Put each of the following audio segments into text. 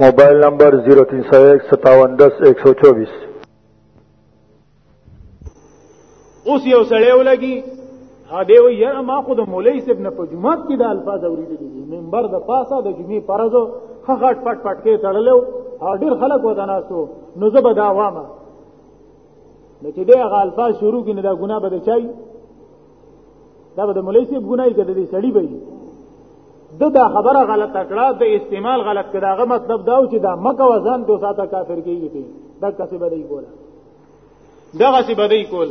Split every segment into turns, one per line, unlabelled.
موبایل نمبر 03015710124
اوس یو سړی ولګي ها دی وی یاره ما خو د مولوی صاحب نه په جمعات کې د الفاظ اوریدلې دي منبر د پاسه د جمعې پرځو خغټ پټ پټ کې تړلو او ډیر خلک وداناستو نو زه به دا وامه نو چې دغه الفاظ شروع کینې دا ګناه به چای دا به د مولوی صاحب ګناي کړي دي سړی به د دا خبره غلطه کړه د استعمال غلط کړه هغه مطلب دا و چې دا مکه وزن تو ساته کافر کیږي دا کسي بدی کوله دا کسي بدی کول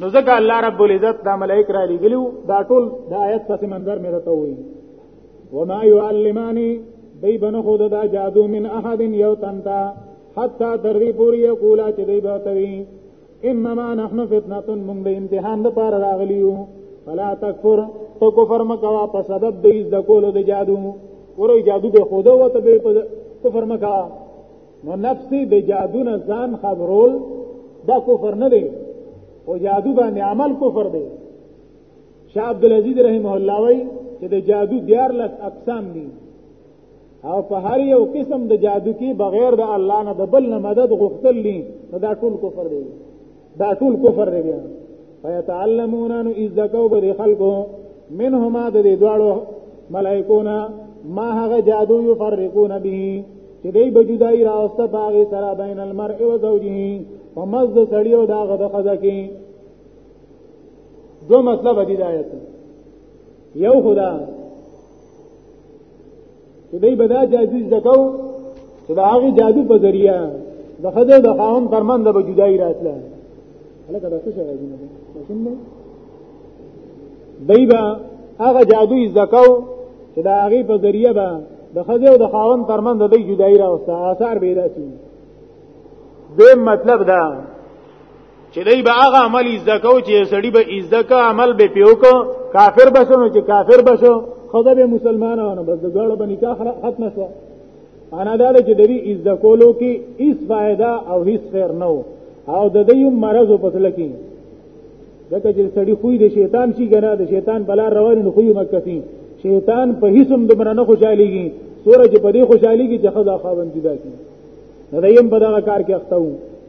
نو ځکه الله رب العزت دا ملائک را لګلو دا ټول د آیت پس منظر مې راته وایي وما يعلماني دی بنو خود دا جادو من احد یو تنتا حتا تر دې پوری یقولا چې دی به توي انما نحن فتنه مونږ د امتحان لپاره راغلی یو فلا تکفر تو کفر مکوا په سبب د عزت کولو د جادو ورو جادو به خوده وته به کفر مکا نو نفسي د جادو نه ځان خبرول دا کفر نه دی او جادو باندې عمل کفر دی شاه عبد العزيز رحمه الله وای چې د جادو دیار لس اقسام دي او په هر یو قسم د جادو کې بغیر د الله نه د بل نه مدد غوښتل دي نو دا ټول کفر دی دا ټول کفر دی بیا فیتعلمون ان ازکو بر خلقو منهما د دې دواړو ملائکونا ما هغه جادو یفرقون به چې دوی به جدای راوسته باغې سره بین المرء و زوجه په مز د سړی او داغه د خزه کې دو مطلب دی دا آیت یو خدا چې دوی به دا جادو زده کو چې د هغې جادو په ذریعه د ښځې د خاوند تر منځ به جدایي راتله هلکه دا څه شی راځي نه ماشین دی دوی به هغه جادو زده کو چې د هغې په ذریعه به د ښځې او د خاوند تر منځ د دوی جدایي راوسته آثار به یې راسي دویم مطلب دا چې دای به هغه عمل ایزده کو چې سړی به ایزده کا عمل به پیو کو کافر بسنو چې کافر بسو خدا به مسلمانانو بس دغړو به نکاح ختم شو انا دا چې د دې ایزده کولو کې هیڅ فائدہ او هیڅ خیر نه او د دې مرض په پسل کې دته چې سړی خوې د شیطان شي ګنا د شیطان بلا روان نه خوې مکفي شیطان په هیڅ هم د مرنه خوشاليږي سورج په دې خوشاليږي چې خدا خاوند جدا شي نو دیم په دغه کار کې اخته وو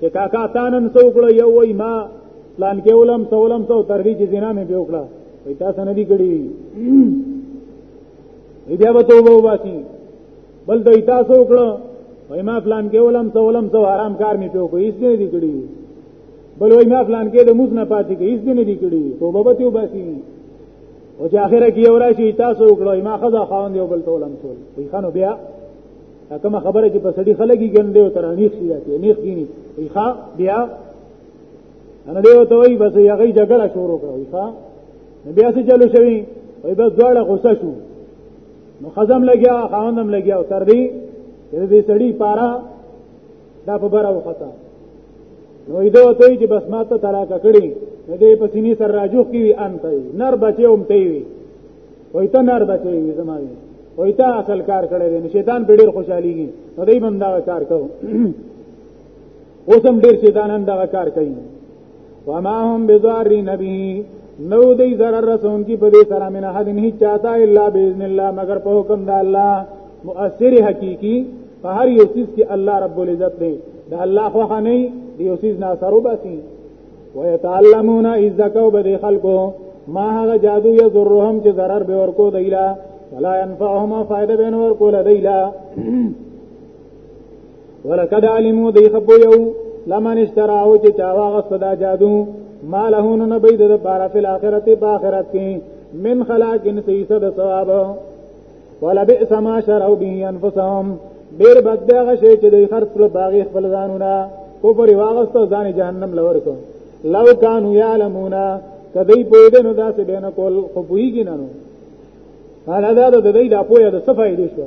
چې کاکا تانن سو کړو یو وای ما پلان کې ولم سولم سو ترغی چې زنا مې به وکړه وای تاسو نه دی کړی بیا به توبه وباسي بل دوی تاسو وکړو وای ما پلان کې ولم سولم سو آرام کار مې په کوی هیڅ نه دی کړی بل وای ما پلان کې د موږ نه پاتې کې هیڅ نه دی کړی توبه به وباسي او چې اخره کې یو راشي تاسو وکړو ما خزه خاوند یو بل تولم سول وای خانو بیا کوم خبره چې په سړي خلګي ګنده او ترانیخ شي دي نیخ کینی ښا بیا انا دیو ته وای بس یغی جګړه شروع کړو ښا بیا څه چلو شوی وای بس دواړه غوسه شو نو خزم لګیا خاوندم لګیا او تر دې دې سړی پارا دا په بره وخته نو ایده وته چې بس ما ته طلاق کړی نو دې په سینې سره راجوخ کی انت نر بچي هم ته وي وای ته نر بچي وي زماري وای ته اصل کار کړی دی شیطان په ډیر خوشحاليږي نو دې هم دا کار کوو اوس هم ډیر شیطانان دا کار کوي وما هم بضارین به نو دی zarar رسون کی په دې سره من حد نه چاته الا باذن الله مگر په حکم د الله مؤثر حقيقي په هر یو چیز کې الله رب العزت دی د الله خو نه دی یو چیز نه سره باسي ويتعلمون ازکو به خلقو ما هغه جادو یضرهم چې zarar به ورکو دیلا ولا ينفعهم فائدہ بین ورکو دیلا ولقد علموا دی خپو یو لمن اشتراو چې چا واغ صدا جادو ما له نه بيد د بار په اخرت په اخرت کې من خلاق سيسه د ثواب ولا بئس ما شروا به انفسهم ډیر بد دی هغه شی چې د خرڅ په باغ خپل ځانونه کو پر واغستو ځان جهنم لور کو لو کانوا يعلمون کدی په دې نو داسې بینه کول خو پویږي نه نو حالا دا د دې د اپویا د صفای دي شو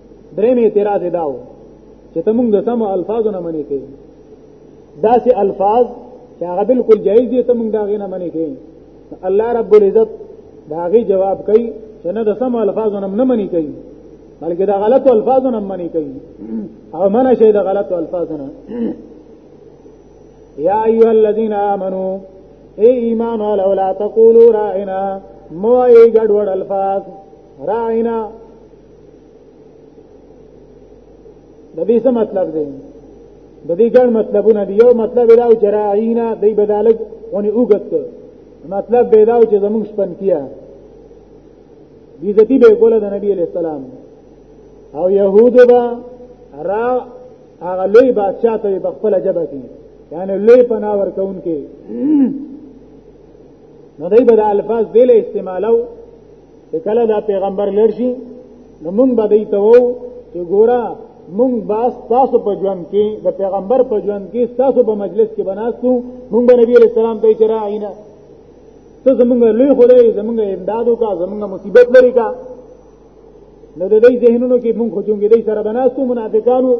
درې می اعتراض داو چې ته موږ د سمو الفاظو نه منې کوي داسې الفاظ چې هغه بالکل جایز دي ته موږ دا غي نه منې کوي الله رب العزت دا غي جواب کوي چې نه د سمو الفاظو نه نه منې کوي بلکې دا غلط الفاظو نه منې کوي او منه شي د غلط الفاظو نه یا ایها الذین آمنو اے ایمان والو لا تقولوا رائنا مو ای ګډوډ الفاظ رائنا د دې څه مطلب دی د دې ګڼ مطلبونه دی یو مطلب دا چې راعینا دی بدالک ونی اوګت مطلب به دا چې زموږ شپن کیا دې ذاتی به کوله د نبی علی السلام او يهود با را هغه لوی بادشاہ ته په خپل جبه کې یعنی لوی پناه ورکون کې نو دای به د الفاظ دله استعمالو چې کله دا پیغمبر لړ شي نو مونږ به دی ته وو چې ګورا مونږ با تاسو په ژوند کې د پیغمبر په ژوند کې تاسو په مجلس کې بناستو مونږ به نبی علیہ السلام ته چر عینا ته زمونږ لوی خدای زمونږ امدادو کا زمونږ مصیبت لري کا نو د دې ذهنونو کې مونږ خوچونګې دې سره بناستو منافقانو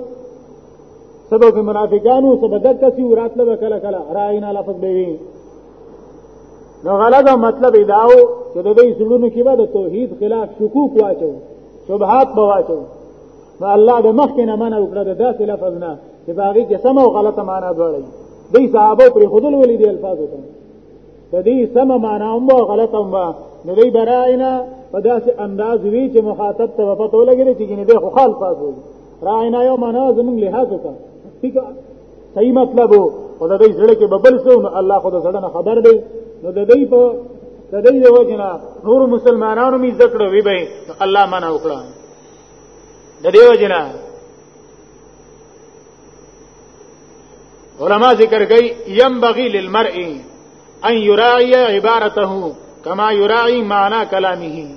سبب منافقانو سبب دک کسی وراتله کله کله راینا لفظ به وي نو غلطه مطلب داو چې د دې زړونو کې به د توحید خلاف شکوک واچو شبهات به واچو نو الله د مخ کې نه منع وکړه د داسې لفظ نه چې باغی کې سم او غلطه معنا جوړي دې صحابه پر خودل ولې دې الفاظ وته د دې سم معنا هم او غلطه هم نو دې براینا په داسې انداز وی چې مخاطب ته پته ولګي چې ګینه دې خو خال فاز وي راینا یو معنا زموږ لحاظ وکړه ٹھیک صحیح مطلب او د دې زړه کې ببل سو نو الله خو د زړه نه خبر دی نو د دې په د دې یو جنا نور مسلمانانو می ذکر وی به الله منع وکړه د دې وجنا علما ذکر کوي ينبغي للمرء ان يراعي عبارته کما یراعی معنا کلامه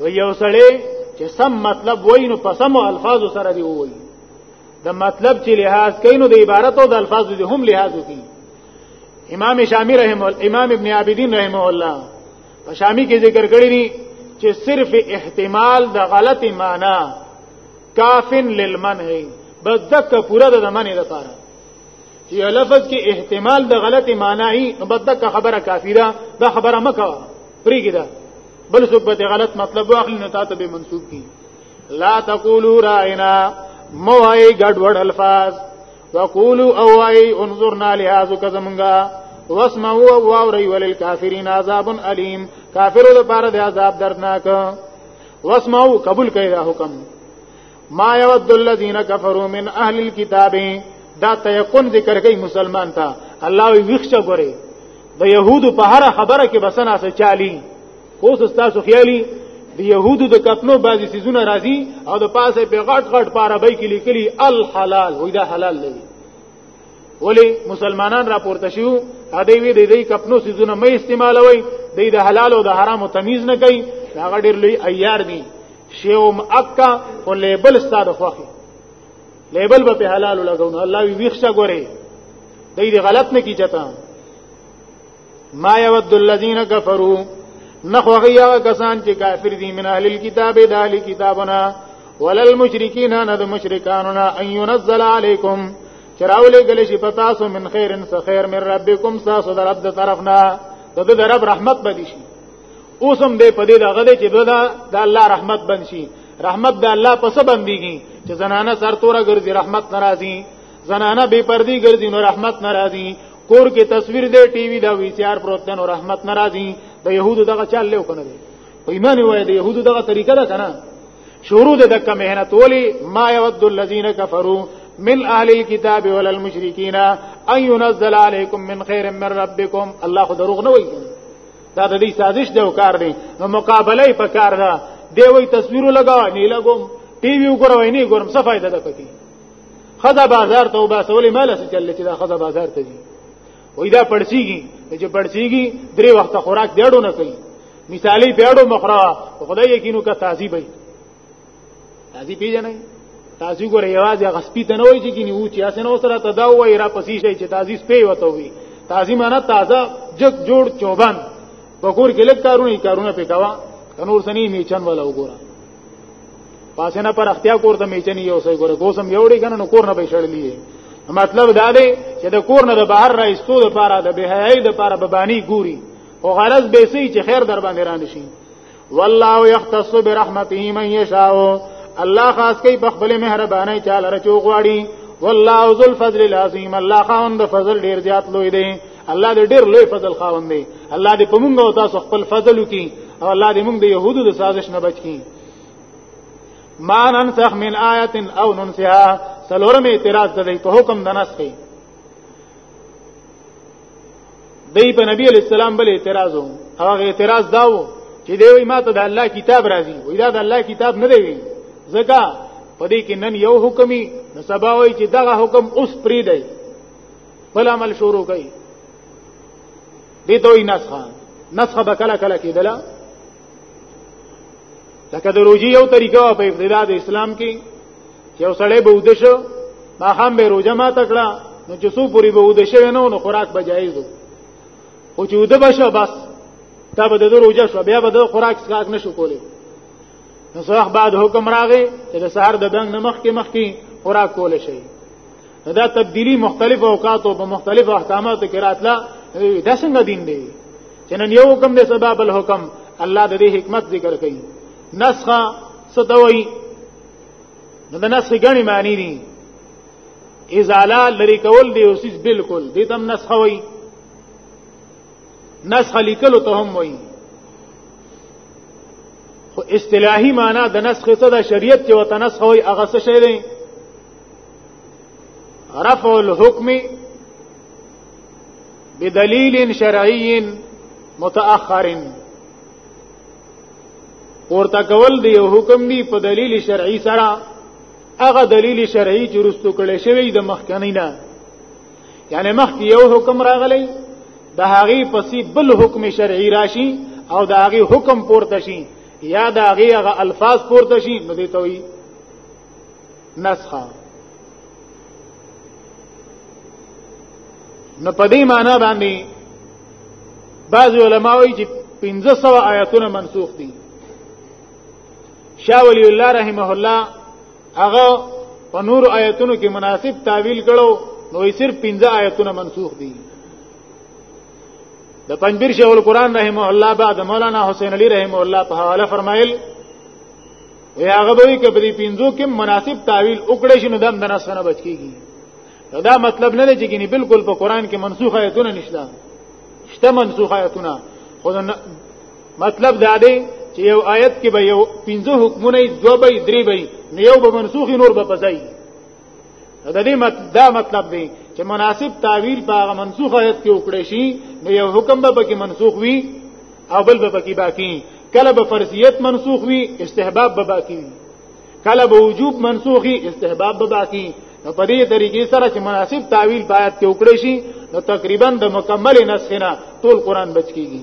و یو سړی چې سم مطلب وای نو په سم الفاظ سره دی وای د مطلب چې لحاظ کینو د عبارت او د الفاظو د هم لحاظ وکړي امام شامی رحم الله امام ابن عابدین رحم الله په شامی کې ذکر کړی دی چې صرف احتمال د غلط معنی کافن للمنع بس دک پورا د منع لپاره چې لفظ کې احتمال د غلط معنی ای بس دک خبره کافی ده دا خبره مکه پریګه ده بل څوک به غلط مطلب واخلي نو تاسو به منسوب کی لا تقولوا رائنا موای ګډوډ الفاظ وقولوا اوای انظرنا لهذا کزمنګا واسمعوا واوري وللكافرين عذاب اليم کافرو لپاره د عذاب دردناک واسمعوا قبول کړئ دا حکم ما يود الذين كفروا من اهل الكتاب دا تيقن ذکر کوي مسلمان ته الله وی وښه غوري د يهودو په هر خبره کې بسنه سچالي اوس تاسو خیالي د يهودو د کتلو بعضی سيزونه راځي او د پاسه په غټ غټ پارابای کې لیکلي الحلال وای دا حلال نه ولی مسلمانان راپورته شو هدی وی د دې کپنو سيزونه مې استعمالوي د دې حلال او د حرام تمیز نه کوي دا غډیر لوی ایار دي شیوم اکا او لیبل ستاره خوخي لیبل به په حلال لګونه الله وی ویښه ګوري د دې غلط نه کی چتا ما یود الذین کفروا نخوغی هغه کسان چې کافر دي من اهل الكتاب د اهل کتابنا ولل مشرکین نه د مشرکانو نه ان ينزل علیکم چراولې گلی شي پتا سو من خیرن سخیر من ربکم ساسو در رب د طرفنا د د رب رحمت بدی شي اوسم دې پدې دغه دې چې دا د الله رحمت بن شي رحمت د الله پس بنديږي چې زنانه سر توره ګرځي رحمت ناراضي زنانه بے پردي ګرځي نو رحمت ناراضي کور کې تصویر دی ټي وي دا وی سي ار پروت دی نو رحمت ناراضي د يهودو دغه چل له کنه دی په ایمان وای د يهودو دغه طریقه ده کنه شروع د دک مهنت ولی ما يود الذين كفروا من اهل الكتاب ولا المشركين ان ينزل عليكم من خير من ربكم الله خو دروغ نه وایي دا د دې سازش دی او کار دی نو مقابله په کار ده دی وی تصویر لگا نه لګوم ټي وي وګوروي نه ګورم څه فائدہ ده پکې خزه بازار ته وباسه ولې مال څه چل چې دا خزه بازار ته دي وې دا پړسیږي چې پړسیږي درې وخت خوراک دیړو نه کوي مثالی پیړو مخرا خدای یقینو کا تعذیب ای تعذیب پیژنې تاسو ګورې یوازې غسپی ته نه وای چې کینی و چې اسنه وسره تدا وای را پسې شي چې تعزیز پی وته وي تعزیز معنا تازه جګ جوړ چوبان بګور کې لکارونه کارونه پکوا نور سنی میچن والا وګوره پاسنه پر اختیا کور ته میچنی یو سې ګوره ګوسم یوړي کنه نو کور نه به شړلې مطلب دا دی چې د کور نه د بهر را ایستو لپاره د بهایي لپاره ببانی ګوري او غرض به سي چې خیر در باندې را نشي والله يختص برحمته من يشاء الله خاص کوي په خپل مهرباني چاله رچو غواړي والله ذو الفضل العظیم الله خاوند فضل ډیر زیات لوی دی الله دې ډېر لوی فضل خاوند دی الله دې په موږ او تاسو خپل فضل وکړي او الله دې موږ د يهودو د سازش نه بچ کړي ما ننسخ من آیت او ننسها سلورم اعتراض ده په حکم د نسخ دی په نبی علی السلام بل اعتراض وو هغه اعتراض داو چې دی وی ماته د الله کتاب راځي وی دا د الله کتاب نه دی ځکه په دې کې نن یو حکمي نو سبا وی چې دغه حکم اوس پری دی بل عمل شروع کوي دې دوی نسخه نسخه به کله کله کېدله لکه د روجي یو طریقه په ابتدا د اسلام کې چې یو سړی به وده شو ما هم به روجه ما تکړه نو چې څو پوری به وده شوی نو نو خوراک به جایز وو او چې وده بشه بس تا به د روجه شو بیا به د خوراک څخه نشو کولی نو څه بعد حکم راغی چې د سهار د دنګ نمخ کې مخ کې خوراک کول شي دا تبدیلی مختلف اوقاتو په مختلف احکاماتو کې راتله دا څنګه دین دی چې نن یو حکم دی سبب الحکم الله د دې حکمت ذکر کوي نسخه ستوي نو د نسخه غني معنی دي ازاله لری کول دی اوسیس بالکل دې تم نسخه وي نسخه لیکل ته هم وي خو اصطلاحي معنی د نسخه څه د شریعت چې وته نسخه وي هغه څه شی دی رفع الحكم بدليل شرعي متأخر ورته کول دی یو حکم دی په دلیل شرعي سره هغه دلیل شرعي چې رستو کړي شوی د مخکنی نه یعنی مخکې یو حکم راغلی د هغه پسې بل حکم شرعي راشي او د هغه حکم پورته شي یا د هغه هغه الفاظ پورته شي نو دی ته وي نسخه نو په دې معنی باندې بعض علما وایي چې 1500 آیاتونه منسوخ دي شاه ولی الله رحمه الله هغه په نور آیاتونو کې مناسب تعویل کړو نو یې صرف 15 آیاتونه منسوخ دي د پنځبیر شیخ القرآن رحمه الله بعد مولانا حسین علی رحمه الله په حواله فرمایل وی هغه دوی کې په دې پینځو کې مناسب تعویل وکړې شنو دم د نسخ نه بچ کیږي دا مطلب نه دی چې ګنې بالکل په قران کې منسوخ آیتونه نشته شته منسوخ آیتونه خو مطلب دا دی چې یو آیت کې به یو پنځه حکمونه دوه به درې به یو به منسوخ نور به پځای نو د دې مت دا مطلب دی چې مناسب تعویل په هغه منسوخ آیت کې وکړي شي نو یو حکم به پکې منسوخ وي او بل به پکې باقی کله به فرضیت منسوخ وي استحباب به باقی وي کله به وجوب منسوخي استحباب به باقی نو په دې طریقې سره چې مناسب تعویل باید کې وکړي شي نو تقریبا د مکمل نسخ نه ټول قران بچ کیږي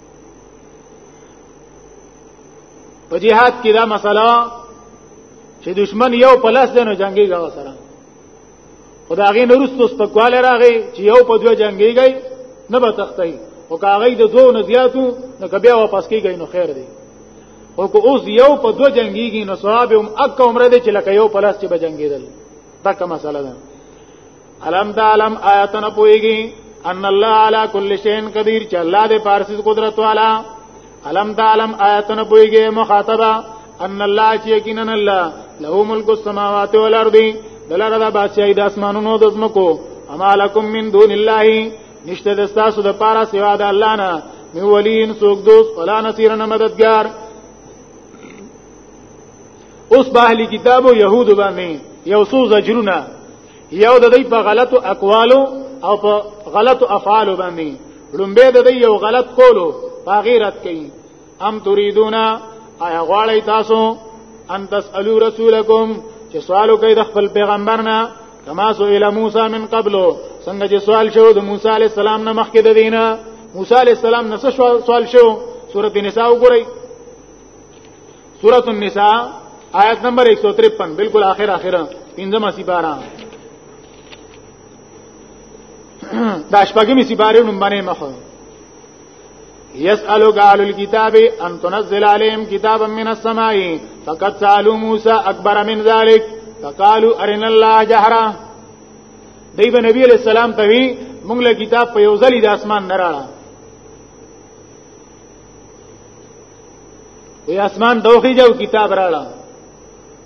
په جهاد کې دا مسله چې دشمن یو په لاس دی نو جنگيږي هغه سره خدا هغه نورستو سپکواله راغی چې یو په دوه جنگيږي نه به تختای او کاغې د دوه نه زیاتو نو کبه واپس کیږي نو خیر دی او کو اوس یو په دوه جنگيږي نو صحابه هم اک عمره دي چې لکه یو په لاس چې به جنگیدل دا کومه مسله ده علم دا علم آیاتن پویږي ان الله علی کل شین قدیر چې الله دې پارسي قدرت والا علم دا علم آیاتن پویږي مخاطبه ان الله چې یقینا الله له ملک السماوات والارض دلاره دا بادشاہي د اسمانونو د زمکو اما لکم من دون الله نشته د تاسو د پاره سوا د الله نه می ولین سوک دوست ولا نصير نه مددگار اوس په اهلي کتابو يهود باندې یو څو زجرونه یو د دې په غلطو اقوالو او په غلطو افعالو باندې لومبه د دې یو غلط کولو باغیرت کوي ام تريدونا آیا غواړی تاسو ان تسالو رسولکم چې سوالو کوي د خپل پیغمبر نه کما سو اله موسی من قبلو څنګه چې سوال شو د موسی علی السلام نه مخکې د دینه موسی علی السلام نه سوال شو سورته نساء وګورئ سورۃ النساء آیت نمبر 153 بالکل آخر آخر پنځمه سپاره دا شپږمې سپاره نوم باندې مخ يسألك أهل الكتاب أن تنزل عليهم كتابا من السماء فقد سألوا موسى أكبر من ذلك فقالوا أرنا الله جهرا دی به نبی علیہ السلام ته وی مونږ له کتاب په یو ځلی د اسمان نه راړه وی اسمان دوخی جو کتاب راړه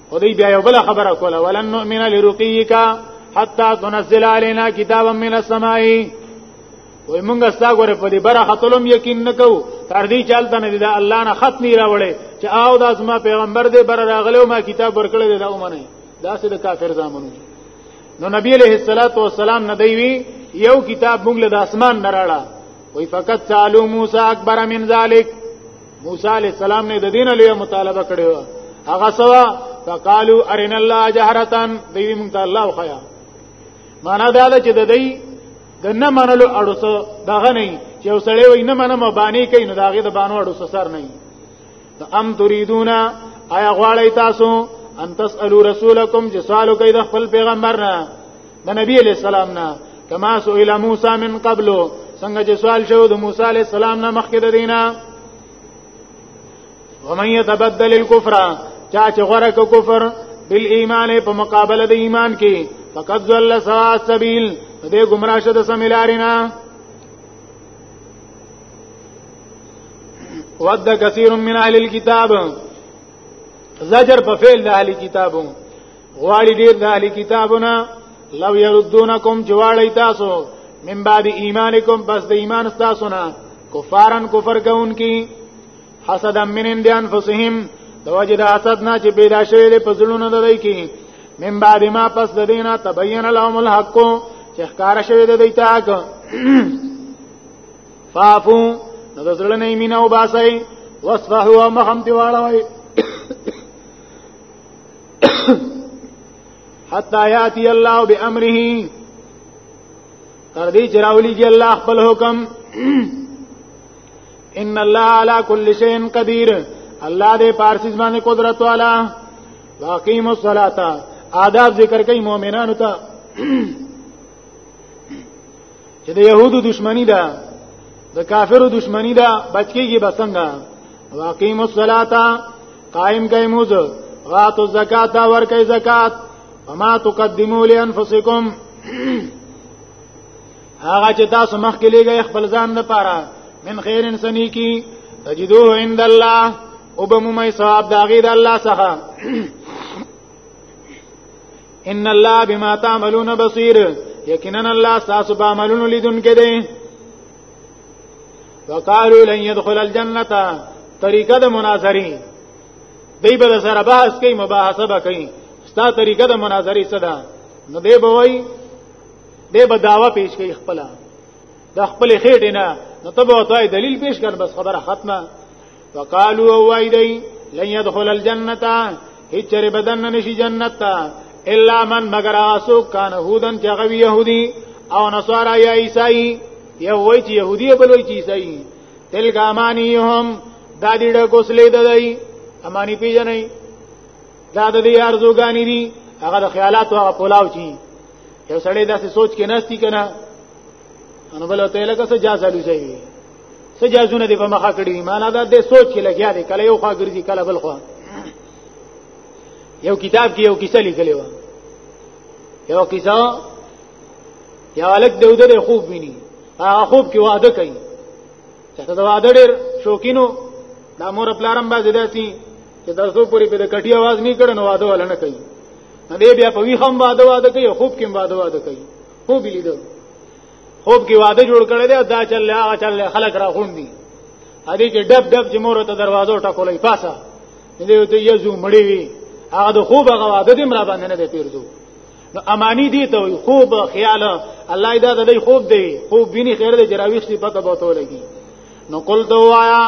خدای بیا یو بل خبره کوله ولن نؤمن لرقیک حتا تنزل علينا کتابا من السماء وی مونږه ستا غره په دې بره خطلم یقین نکو تر دې چالت نه دا الله نه خط نه راوړي چې او دا زما پیغمبر دې بره راغلو ما کتاب ورکړل دا ومنه دا سه د کافر زامنو نو نبی علیہ الصلوۃ والسلام نه دی وی یو کتاب مونږ له اسمان نه راړه وی فقط سالو موسی اکبر من ذلک موسی علی السلام نه د دین له مطالبه کړو هغه سوا فقالو ارن الله جهرتن دوی مونږ ته الله خیا معنا دا ده چې د دې د نه منلو اړوسه دغه نه چې وسړی وي نه منم باندې کوي نو داغه د بانو اړوسه سر نه د ام تريدون آیا غواړی تاسو ان تسالو رسولکم چې سوالو کوي د خپل پیغمبر نه د نبی علی السلام نه کما سئل موسی من قبل څنګه چې سوال شو د موسی علی السلام نه مخکې د دینه ومن يتبدل الكفر چا چې غره کو کفر بل ایمان په مقابله د ایمان کې فقد ضل سوا السبيل دې گمراه شد سمیلارینا ود کثیر من اهل الكتاب زجر په فعل د اهل کتابو غواړي ډیر د اهل کتابونه لو يردونکم جواړی تاسو من بعد ایمانکم پس د ایمان تاسو نه کفارن کفر کوونکی حسد من اند انفسهم د وجد حسد نه چې پیدا شوی له پزړونو دای کی من بعد ما پس د دینه تبین لهم الحق چې ښکارا شوی د دیتاګ فافو نو د زړه نه مینا او باسي واصفحوا مخم دی واړوي حتا یاتی الله بامره تر دې چراولی چې الله خپل حکم ان الله على كل شيء قدير الله دې پارسیز باندې قدرت والا واقیم الصلاه آداب ذکر کوي مؤمنانو ته چې د يهودو دشمنی ده د کافرو دشمنی ده بچکیږي بسنګا واقیم الصلاۃ قائم کای موز غات الزکات ور کای زکات وما تقدموا لانفسکم هغه چې تاسو مخ کې لګي خپل ځان لپاره من خیر انسانی کی تجدوه عند الله او بمومي ثواب داغي د الله څخه ان الله بما تعملون بصير یقینا الله تاسو په عملونو لیدونکې دی وقالو لن يدخل الجنه طریقه د مناظری دی به سره بحث کوي مباحثه به کوي ستا طریقه د مناظری څه ده نو دی به وای دی به داوا پیش کوي خپل د خپل خېټه نه نو ته به وای دلیل پیش کړ بس خبره ختمه وقالو او وای دی لن يدخل الجنه هیڅ چر بدن نشي جنت ته الا من مگر اسو کان هودن چې غوي يهودي او نصارا یا عیسائی یو وای چې يهودي بل وای چې عیسائی تلک امانیهم دا دې ډ کوسلې دای امانی پیژنې دا د دې ارزوګانی دي هغه د خیالات او پولاو چی یو سړی داسې سوچ کې نستی کنه انو بل ته لکه څه جا سالو شي سجازونه دی په مخه کړی معنا دا د سوچ کې لګیا دی کله یو خوا ګرځي کله بل خوا یو کتاب کې یو کیسه لیکلی و یو کیسه یو الک د ودره خوب ویني هغه خوب کې واده کوي چې دا واده ډېر شوکینو دا مور پلارم باز داسي چې تاسو پوری په کټي आवाज نه کړي نو واده ولنه کوي نه بیا په وی هم واده واده کوي خوب کې واده واده کوي خوب لیدو خوب کې واده جوړ کړی دی دا چل هغه چل خلک را غونډي هدي کې ډب ډب چې مور ته دروازه ټکولې پاسه دې ته یزو مړی وي هغه د خوب هغه واده دې مرا باندې نه دی پیرځو نو امانی دی ته وي خوب خیال الله دا د دې خوب دی خوب ویني خیر دې جراویخ دې پته بوته لګي نو قل دوایا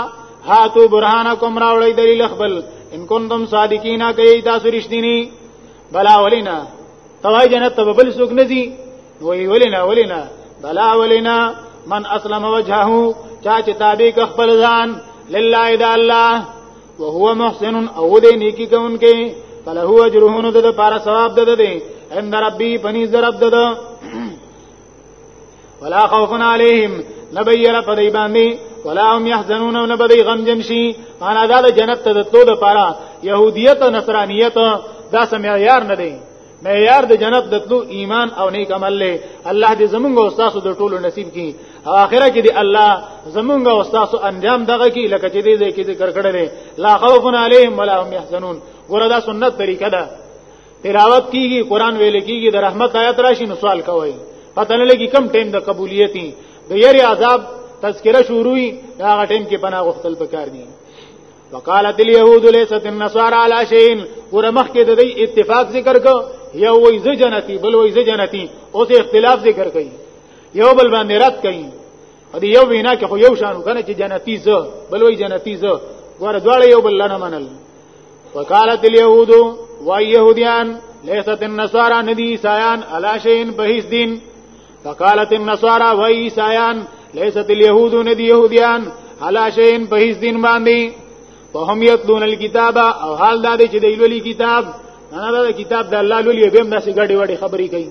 هاتو برهانکم راوړی دلیل خپل ان کنتم صادقینا کوي تاسو رښتینی بلا ولینا توای جنت ته بل سوق نه دي وی ولینا ولینا بلا ولینا من اسلم وجهه چا چې تابع ک خپل ځان لله اذا الله وهو محسن او دې نیکی کوونکې فله اجره نو د لپاره ثواب ده ده عند ربي بني ضرب ده ده ولا خوف عليهم نبير فدی باندې ولا هم يحزنون او نبدی غم جنشي انا دا جنت ته د تو لپاره يهوديت او نصرانيت دا سم معیار نه دی معیار د جنت د تلو ایمان او نیک عمل له الله دې زمونږ او تاسو د ټولو نصیب کړي او اخره کې دې الله زمونږ او تاسو انجام دغه کې لکه چې دې کې ذکر کړل لا خوف علیهم ولا هم يحزنون ګوره دا سنت طریقه ده تلاوت کیږي قران ویل کیږي د رحمت آیات راشي نو سوال کوي پته نه لګي کم ټیم د قبولیتي د یری عذاب تذکرہ شروعي دا غټیم کې پناه غختل پکار دي وقالت اليهود ليست النصارى على شيء ور مخکې د دې اتفاق ذکر کو یو وای ز جنتی بل وای ز جنتی اوس اختلاف ذکر کړي یو بل باندې رد کړي او دی یو وینا کې خو یو شانو کنه چې جنتی ز بل وای جنتی ز ور دواړه یو بل نه منل وقالت اليهود وای يهوديان ليست النصارى ندي سایان على شيء بهیس دین فقالت النصارى وعيسایان ليست اليهود ندي يهوديان على شيء په هیڅ دین باندې فهم يتلون الكتاب او حال دا دی چې د لولي کتاب انا دا کتاب د الله لولي به هم داسې ګډي وډي خبرې کوي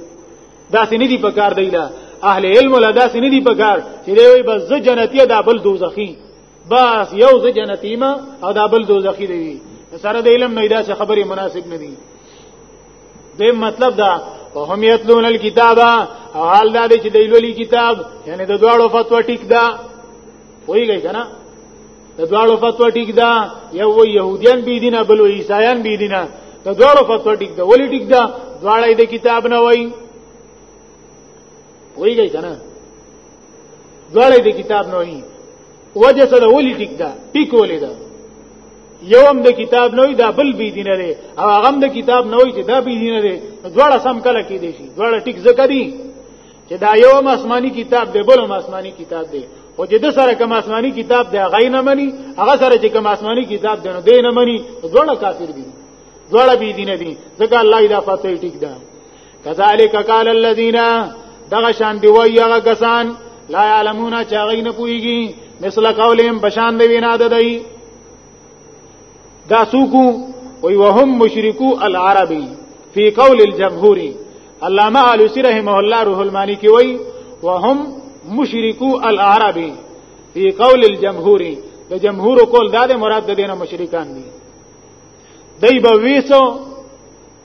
داسې نه دي په کار دی لا اهل علم لا داسې نه دي په کار چې دوی بس زه جنتی دا بل دوزخي بس یو زه جنتی ما او دا بل دوزخي دی سره د علم نه داسې خبرې مناسب نه دي دې مطلب دا وهم یتلون الكتاب او حال دا دی چې د لولي کتاب یعنی د دواړو فتوا ټیک ده وایي کنه د دواړو فتوا ټیک ده یو وی يهوديان بي دینه بل وی عیسایان بي دینه د دواړو فتوا ټیک ده ولی ټیک ده دواړه د کتاب نه وایي وایي کنه دواړه د کتاب نه وایي وجه سره ولي ټیک ده ټیک ولي ده یو هم د کتاب نه وي دا بل بي دینه دی او هغه هم د کتاب نه وي چې دا بي دینه دی دواړه سم کله کې دي شي دواړه ټیک ځکه دي چې دا یو هم آسماني کتاب دی بل هم آسماني کتاب دی او چې د سره کوم آسماني کتاب دی هغه نه مني هغه سره چې کوم آسماني کتاب دی نو دی نه مني دواړه کافر دي دواړه بي دینه دي ځکه الله دا فاتح ټیک ده کذالک قال الذين دغه شان دی وای هغه کسان لا علمون چې هغه نه پويږي مثله قولهم بشان دی وینا ده دی دا سوکو وی وهم مشرکو العربی فی قول الجمهوری علامه علوسی رحمه الله روح المانی کی وی وهم مشرکو العربی فی قول الجمهوری د جمهور کول دا د مراد د دینه مشرکان دي دی به ویسو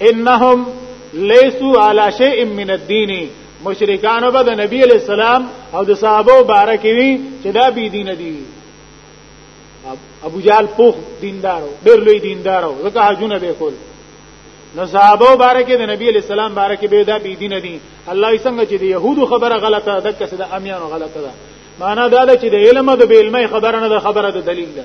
انهم لیسو علی شیء من الدین مشرکان به د نبی علی السلام او د صحابه مبارک وی چې دا بی دین دي ابو جال پوخ دیندارو ډیر لوی دیندارو ځکه حجونه به کول نو صحابه مبارک د نبی علی السلام مبارک به دا بی دین دي الله یې څنګه چې د يهودو خبره غلطه ده دکې د امیانو غلطه ده معنا دا ده چې د علم او د علمي خبره نه د خبره د دلیل ده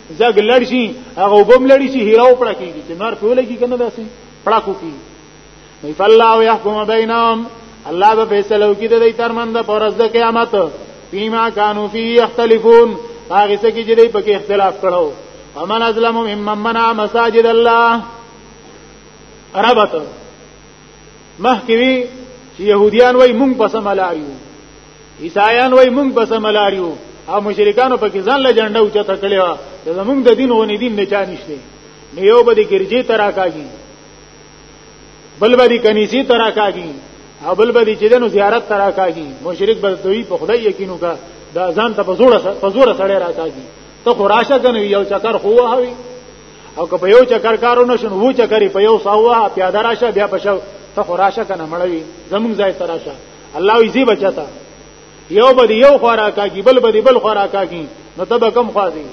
زګ لړ شي هغه وبم لړ شي هیراو پړه کیږي چې نار په لګي کنه داسې پړه کو کیږي نو فالله يحكم بينهم الله به فیصله وکړي د دې ترمند پر ورځ د قیامت فيما كانوا فيه يختلفون هغه څه کې چې دوی پکې اختلاف کړو ومن ازلم ممن منع مساجد الله ربط مخکوي چې يهوديان وای مونږ په سم لاریو عیسایان وای مونږ بس ملاریو او مشرکانو په کې ځان له جنډه اوچته کړی و چې زمونږ د دین ونی دین نه چا نشته نو یو به د ګرځي ترا کاږي بل به د کنيسي ترا کاږي او بل به د چې دنو زیارت ترا کاږي مشرک به دوی په خدای یقینو کا دا ځان ته په زوره په زوره سړی را کاږي ته خو راشه کنه یو چکر خو وهوي او که په یو چکر کارو نشون وو چکرې په یو ساوه پیاده راشه بیا په شو ته خو راشه کنه مړوي زمونږ ځای تراشه الله یې زی بچاتا یو به یو خورا کاږي بل به بل خورا کاږي نو تب کم خوازي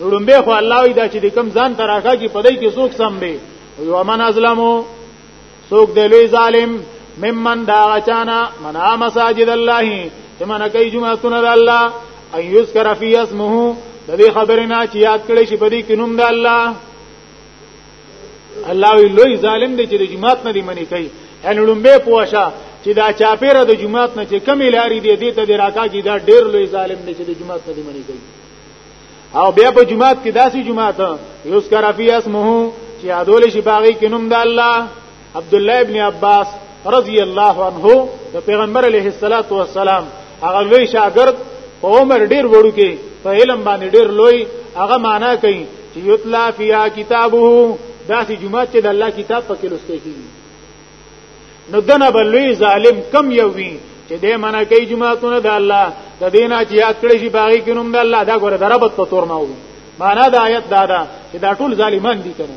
لومبه خو الله یې دا چې کم ځان تراکا کې پدای کې څوک سم دی یو من ازلمو څوک دی لوی ظالم ممن دا چانا منا مساجد الله چې من کوي جمعهتون د الله ايذ کرفي اسمه د دې خبرې نه چې یاد کړي شي پدې کې نوم د الله الله وی لوی ظالم دی چې د جماعت نه دی منی کوي ان لومبه پوښه چې دا چاپیره د جماعت نه چې کمی لاري دی دې ته دراکا کی دا ډیر لوی ظالم دی چې د جماعت نه دی منی کوي او بیا په جماعت کې داسې جماعت یوس کرافی اسمه چې ادول شي باغی کې نوم د الله عبد الله ابن عباس رضی الله عنه د پیغمبر علیه الصلاۃ والسلام هغه لوی شاګرد په عمر ډیر وړو کې په علم باندې ډیر لوی هغه معنا کوي چې یتلا فیا کتابه دا چې جمعه چې د الله کتاب پکې لوستي کیږي نو دنه بلوی ظالم کم یو وی چې دې معنا کوي جمعهونه د الله د دینه چې یاد کړی شي باغی کې نوم د الله دا ګوره دربت په تور ما وي معنا د آیت دا ده چې دا ټول ظالمان دي کنه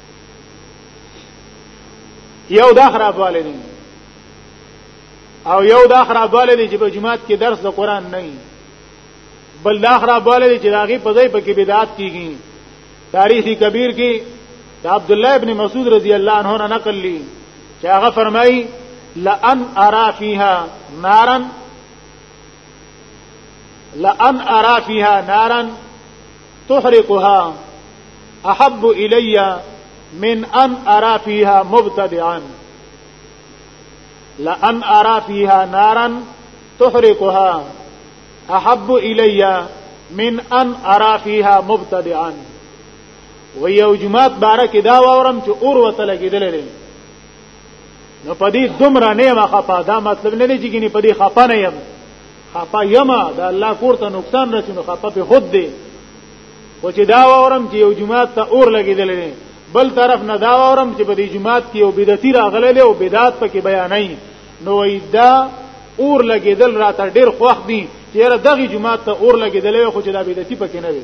یو دا خرابواله دي او یو دا خرابواله دي چې په جماعت کې درس د قران نه وي بل دا خرابواله دي چې داغي په ځای پکې بدعت کیږي تاریخ کبیر کې دا عبد الله ابن مسعود رضی الله عنه نه نقل لي چې هغه فرمایي لئن ارا فیها نارا لئن ارا فیها نارا تحرقها احب الی من ان ارى فيها مبتدعا لان ارى فيها نارا تحرقها احب الی من ان ارى فيها مبتدعا و یو جماعت بارک دا وورم چې اور وته لګیدل لري نو پدې دومره نه ما خپه دا مطلب نه دی چې ګني پدې خپه نه یم خپا یما دا الله کور ته نقصان رسینو خپا په خود دی و چې دا اورم چې یو جماعت ته اور لګیدل نه بل طرف نه دا اورم چې په دې جماعت کې یو بدعتي راغلی دی او بدعت پکې بیانای نو دا اور لګیدل راته ډیر خوښ دي چې را دغه جماعت ته اور لګیدل خو چې دا بدعتي پکې نه وي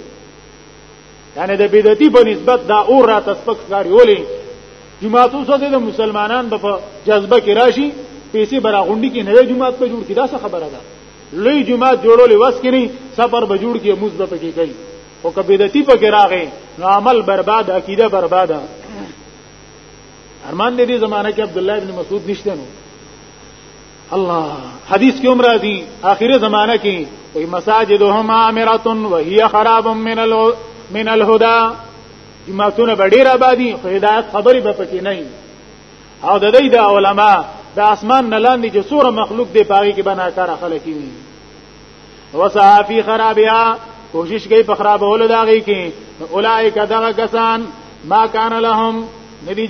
یعنی د بدعتي په نسبت دا اور را تسبق کاری ولې جمعه اوسه د مسلمانان په جذبه کې راشي پیسې براغونډي کې نوې جمعه په جوړ کې دا څه خبره ده لوی جمعه جوړول وس کې نه سفر به جوړ کې موز به پکې کوي او کبیدتی پکې راغې نو عمل برباد عقیده برباد ارمان دې دې زمانہ کې عبد الله ابن مسعود نشته نو الله حدیث کې عمر دي اخیره زمانہ کې وي مساجدهم عامره وهي خراب من ال من الهدى جماعتونه ډېر آبادی خو هدایت خبرې به پکې نه او د دې د علما د اسمان نلاندې چې سوره مخلوق دی پاږي کې بنا کار خلک وي وصحافي خرابیا کوشش کوي په خرابولو داږي کې اولایک دغه کسان ما کان لهم ندی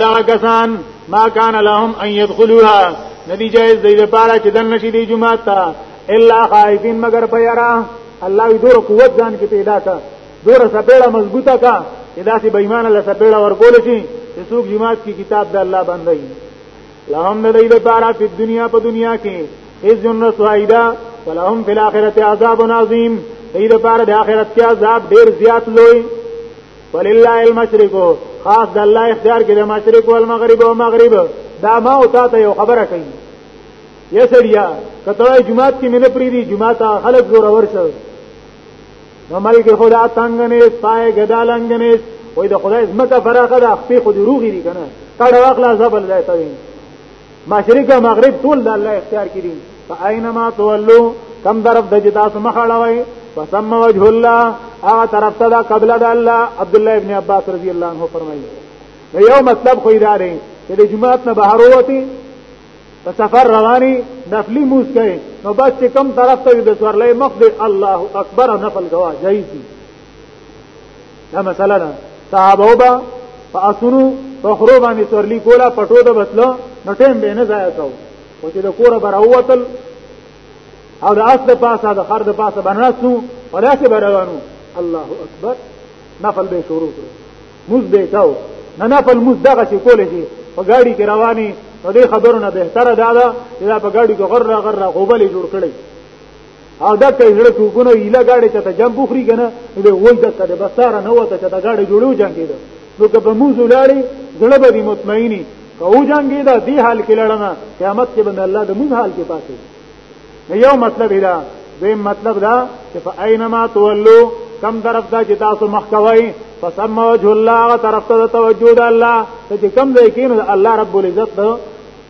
دا کسان ما کان لهم ان يدخلوها ندی جائز دی لپاره چې دن نشي دی جمعه تا الا خائفین مگر پیرا الله یې دور قوت ځان کې پیدا کا دور سپېړه مضبوطه کا ادا سي بېمانه لسپېړه ورکول شي چې څوک جمعه کې کتاب د الله باندې لهم ندی لپاره په دنیا په دنیا کې هیڅ جن رسوایدا ولهم فی الاخرت عذاب عظیم دې لپاره د آخرت کې عذاب ډیر زیات لوی ولله المشرق خاص د الله اختیار کې د مشرق او المغرب او مغرب دا ما او تاسو یو خبره کوي یسړیا کته جمعات کې مینه پری دي جمعات خلک زور ورسره نو ملک خدا تنگ نه پای غدا لنګ نه وای د خدای زمکه فراغه ده خپل خو دی روغی دی کنه کړه واخلا زبل ځای ته مشرق او مغرب ټول د الله اختیار کړي فاینما تولو کم طرف د جتا سم خړوي فسم وجه الله هغه طرف ته قبل د الله عبد الله ابن عباس رضی الله عنه فرمایي یو مطلب خو ادارې چې د جمعه نه بهر وتی په سفر رواني نفلي موس کوي نو بس چې کم طرف ته د سورلې مخ دی الله اکبر نفل کوا جایز دي دا مثلا صحابه با په اسونو په خرو باندې سورلي کولا پټو د بسلو نو ټیم به نه ځای کاو او چې د کور براوتل او د اس د پاسه د خر د پاسه بنرسو ولاسه بروانو الله اکبر نفل به شروع کړو موږ به کاو نه نه په موږ دغه څه کول شي په ګاډي کې رواني په دې خبرو نه بهتره دا ده چې دا په ګاډي کې غر را غر را غوبلې جوړ کړي او دا کې زړه ټوبونه ایله ګاډي ته جنب بخري کنه دې ول دته د بساره نه وته چې دا ګاډي جوړو جنگي ده نو که په موږ لاړې زړه به مطمئني که او جنگي ده دې حال کې لړنه قیامت کې به الله د موږ حال کې پاتې نو یو مطلب دا دویم مطلب دا چې فاینما تولو کم طرف دا چې تاسو مخ کوي فسم وجه الله طرف ته توجه د الله چې کم ځای کې نو الله رب العزت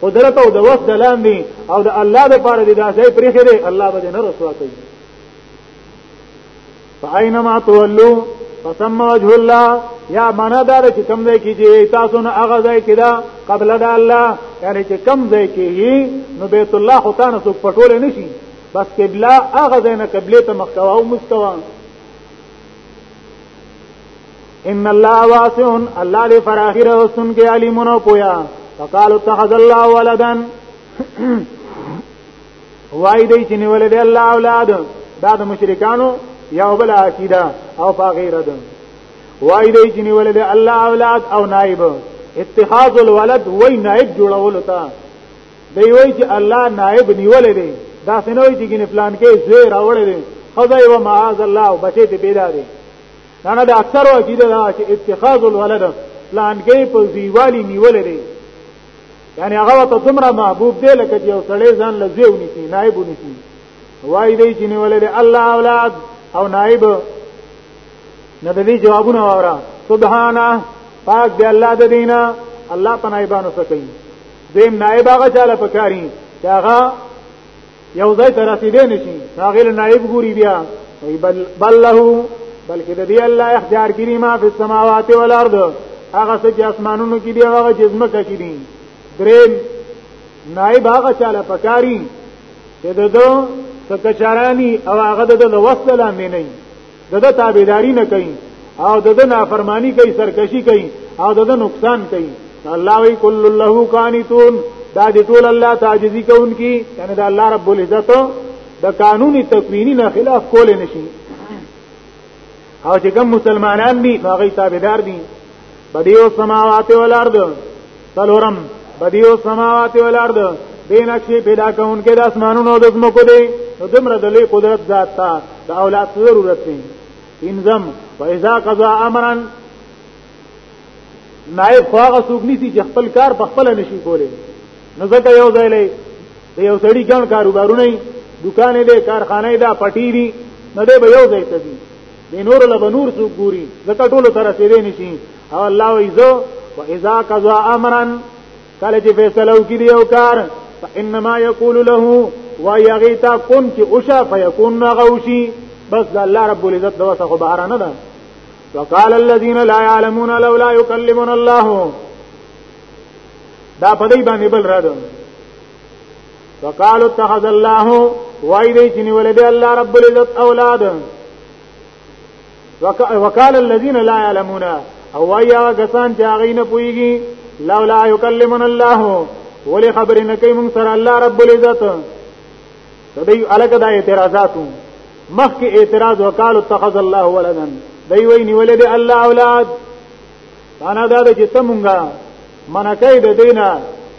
قدرت او د وخت دلان دي او د الله د پاره دي دا ځای پرې خره الله به نه رسوا کوي فاینما تولو فسم وجه الله یا معنا دا چې کوم ځای کې چې تاسو نه هغه ځای کې دا قبل د الله یعنی چې کوم ځای کې یې نو بیت الله خو تاسو څوک پټول نه شي بس قبله هغه ځای نه قبله ته مخکوا او مستوا ان الله واسع الله دې فراخي رسون کې علیمونو پویا فقالوا اتخذ الله ولدا وای دی چې نیول دی الله اولاد دا د مشرکانو یو بل عقیده او فقیر ده وای دی چې نیول دی الله اولاد او نائب اتخاذ الولد وای نائب جوړول تا دی وای چې الله نائب نیول دی دا سنوي چې ګنې پلان کې زوی راوړل دی خدای و معاذ الله او بچی ته پیدا دی دا نه د اکثر عقیده دا چې اتخاذ الولد پلان کې په زیوالی نیول دی یعنی هغه ته څومره محبوب دی لکه چې یو سړی ځان لزی ونیسي نائب ونیسي وای دی چې نیولې دی الله اولاد او نائب نه د دې جوابونه وره سبحانه پاک دی الله د دینه الله په نائبانو څخه کوي دیم نائب هغه چاله پکاري چې هغه یو ځای ته رسیدې نشي هغه نائب ګوري بیا وی بل بل له بلکې د دې الله اختیار کړي ما په سماوات او الارض هغه څه چې اسمانونو کې دی هغه چې زمکه کې دي درې نائب هغه چاله پکاري چې دغه سکچارانی او هغه د وسله لاندې نه د د تابعداري نه کوي او د د نافرمانی کوي سرکشي کوي او د د نقصان کوي الله وی کل له قانتون دا د ټول الله تعجزي کوونکی یعنی د الله رب العزت د قانوني تکوینی نه خلاف کول نشي او چې کوم مسلمانان دي هغه تابعدار دي بدیو سماوات والارض سلورم بدیو سماوات والارض دې نقشې پیدا کون کې د اسمانونو د زمکو دی نو دمر د لوی قدرت ذات تا د اولاد ضرورت نه انزم واذا قضا امرا نائب خواغه سوق نيسي چې خپل کار په خپل نشي کولی نو ځکه یو ځای لې د یو سړي ګڼ کاروبارونه دکانې دې کارخانه دې پټی دي نو دې به یو ځای ته دي د نور له بنور سو ګوري ځکه ټول تر رسیدې نشي او الله ویزو واذا قضا امرا کله چې فیصله وکړي دی او کار فانما یقول له ويغیتا کن چې اوشا فیکون غوشي بس د الله رب العزت د وسه بهر نه ده وقال الذين لا يعلمون لولا يكلمنا الله دا په دې باندې بل راځم فقالوا اتخذ الله وای دی چې نیولې دی الله رب العزت اولاد وقال الذين لا يعلمون او وای هغه کسان چې هغه نه پويږي لولا يكلمن الله ولې خبرې نه کوي مونږ سره الله رب العزت تدې الګ دا اعتراضاتو مخکې اعتراض وقالوا اتخذ الله ولدا دی وای نیولې دی الله اولاد انا دا چې ته مونږه منکای د دینه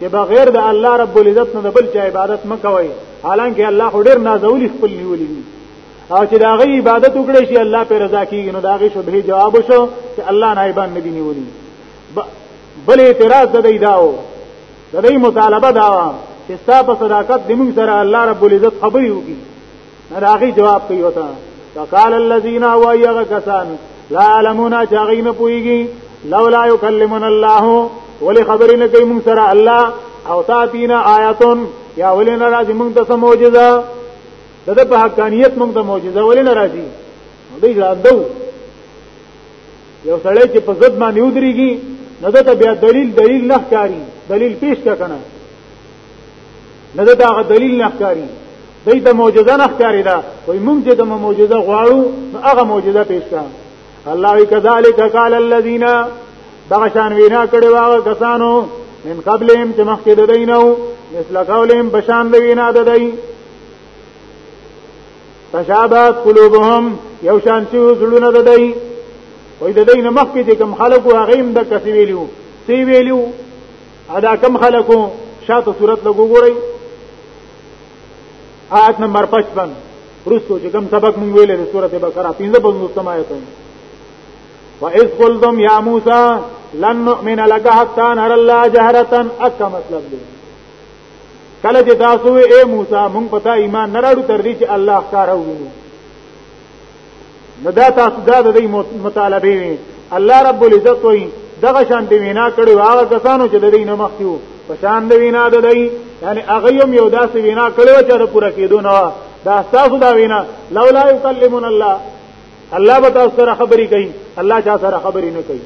چې بغیر د الله رب العزت نه بل چا عبادت مکوي حالانکه الله ډیر نازولی خپل نیولې دي او چې دا غي عبادت وکړي شي الله پر رضا کیږي نو دا غي شبهه جواب وشو چې الله نایبان نه دي نیولې بل اعتراض د دی داو د دې مطالبه دا چې تاسو صداقت د موږ سره الله رب العزت خبري وکړي راغي جواب کوي وتا وقال الذين ويغ كسان لا علمون چاغین پويږي لولا يكلمنا الله ولي خبرې نه کوي مونږ سره الله او تاتینا آیاتون یا ولې نه راځي مونږ ته معجزه دغه په حقانیت مونږ ته معجزه ولې نه راځي دوی راځو یو سړی چې په ضد باندې ودرېږي نو دته بیا دلیل دلیل نه ښکاری دلیل پیش کا کنه نه دته هغه دلیل نه ښکاری دوی ته معجزه نه ښکاری دا وای مونږ چې کوم معجزه غواړو نو هغه معجزه پیش کړه الله وی کذالک قال الذين بغشان وینا کړي واغه کسانو من قبلهم چې مخکې د دینو مثل قولهم بشان د وینا د دین تشابهت قلوبهم یو شان چې زړونه د دین وای د دین مخکې چې کوم خلکو هغه هم د کسي ویلو سی ویلو ادا کم خلکو شاته صورت لګو ګورئ آیت نمبر 55 رسو چې کوم سبق مونږ ویلې د سورته بقره 15 پنځوس آیت دی وَإِذْ قُلْتُمْ يَا مُوسَى لَن نُّؤْمِنَ لَكَ حَتَّى نَرَى اللَّهَ جَهْرَةً اکه مطلب دی کله چې تاسو اے موسی مونږ پتا ایمان نه راړو تر دې چې الله ښکارا وویني نو دا تاسو دا د مطالبه وي الله رب العزت وایي دغه شان دی وینا کړي هغه کسانو چې د دې نه مخکې وو په شان دی وینا د دی یعنی هغه هم یو داسې وینا کړي چې د پوره کېدو نه دا تاسو دا وینا لولا یکلمون الله الله به تاسو سره خبرې کوي الله چا سره خبرې نه کوي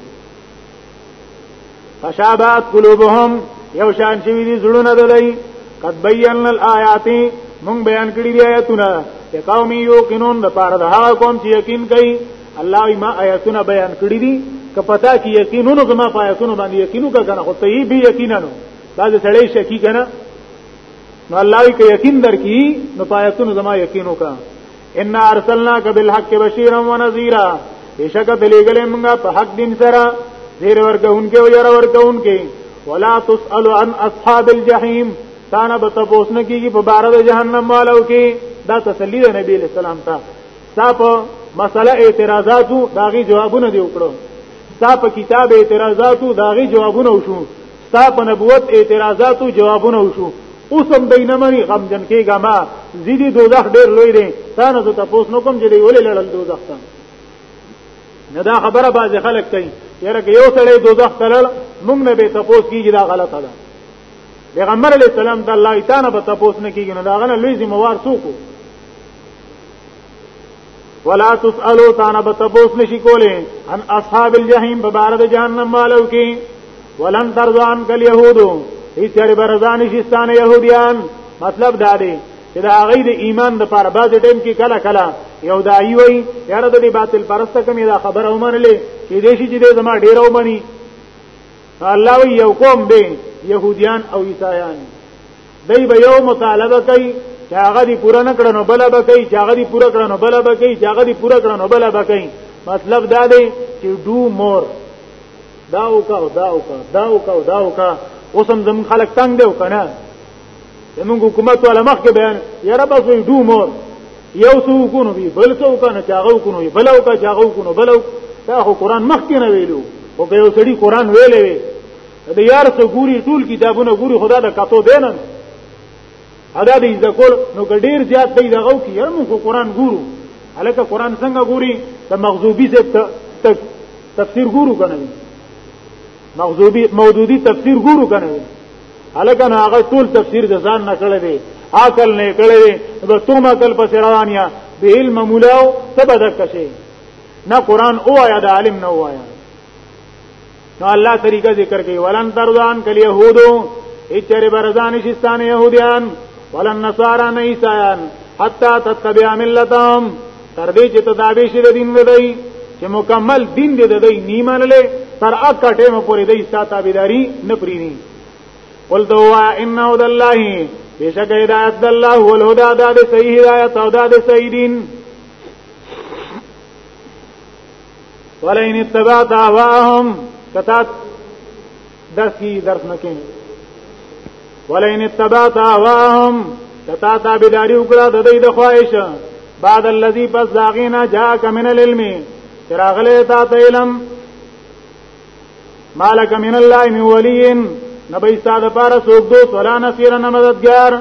فشابات قلوبهم یو شان شوی دي زړونه دلای قد بیان الایات مون بیان کړی دی آیاتونه چې قوم یو قانون د پاره د هغه قوم چې یقین کوي الله ما آیاتونه بیان کړی دي که پتا کې یقینونو کما آیاتونو باندې یقینو کا کنه خو ته یې به یقینانو دا سړی شکی کنه نو الله کې یقین درکې نو آیاتونو زما یقینو کا ان ارسلناک بالحق بشیرا ونذیرا بشک تلیګلې موږ په حق دین سره زیر ورکوونکې او یاره ورکوونکې ولا تسأل عن اصحاب الجحیم تانا به تاسو نه کیږي په بار د جهنم والو کې دا تسلی ده نبی علیہ السلام ته صاحب مسله اعتراضاتو داغي جوابونه دی وکړو صاحب کتاب اعتراضاتو داغي جوابونه وشو ستا په نبوت اعتراضاتو جوابونه وشو اوس هم دای نه مني غم جن کېګه ما زیدي دوزخ ډېر لوی دی تا نه ته پوس نو کوم چې دی ولې لړل دوزخ ته نه دا خبره باز خلک کوي یره که یو سړی دوزخ ته لړ موږ نه به تپوس کیږي دا غلطه ده پیغمبر علی السلام د الله تعالی په تپوس نه کیږي نه دا غنه لوی ذمہ وار څوک ولا تسالو تانا بتبوس نشی کوله ان اصحاب الجحیم ببارد جهنم والو کی ولن ترضان کل یهودو هیڅ چر برزان شستان یهودیان مطلب دا دی چې دا غي د ایمان د پر باز ټیم کې کله کله یو دای وي یاره د دې باطل پرست کمی دا خبره ومنلې چې دې شي چې زما ډیر ومني الله یو قوم دی يهوديان او عیسایان دای به یو مطالبه کوي چې هغه دی پوره نکړنو بل به کوي چې هغه دی پوره کړنو بل به کوي چې هغه دی پوره کړنو بل به کوي مطلب دا دی چې ډو مور دا وکا دا وکا دا وکا دا وکا اوس هم زمون خلک تنگ دی وکنه زمون حکومت ولا مخ کې بیان یا رب اوس ډو مور یو څو کو نو بي بل څو کنه چې هغه کو نو بل او کا چې هغه کو نو بل دا خو قران مخ کې نه ویلو او که یو سړي قران ویلې د یار څو ګوري ټول کتابونه ګوري خدا د کاتو دینن ادا دې ذکر نو ګډیر زیات دی دغه کی یار موږ قرآن ګورو الکه قرآن څنګه ګوري د مغزوبي سے تفسیر ګورو کنه مغزوبي مودودی تفسیر ګورو کنه الکه نو هغه ټول تفسیر د ځان نه کړی دی عقل نه کړی دی د توم عقل پس روانیا به علم مولاو تبدک شي نه قرآن او یا د عالم نه وایا نو الله طریقه ذکر کوي ولن تردان کل يهودو اچره برزان شستان يهوديان ولن نصارا نه عیسایان حتا تتبع ملتهم تر دې چې تدابې شي د دین ودی چې مکمل دین دې د دې نیمه لري تر اکه ټیمه پورې دې ساته بيداری نه پرینی قل دوا ان هدى الله بشک هدایت د الله هو الهدى دا د صحیح هدایت او دا د صحیح دین ولئن اتبعت اهواهم کتا درس کی درس نکې ولئن اتبعت اهواهم کتا تابعداري وکړه د دې د خواهش بعد الذي پس داغینا جاءك من العلم چراغله تا ته علم مالک من الله من ولي نبي استاد پارا سوق دوست ولا نصير نه مددگار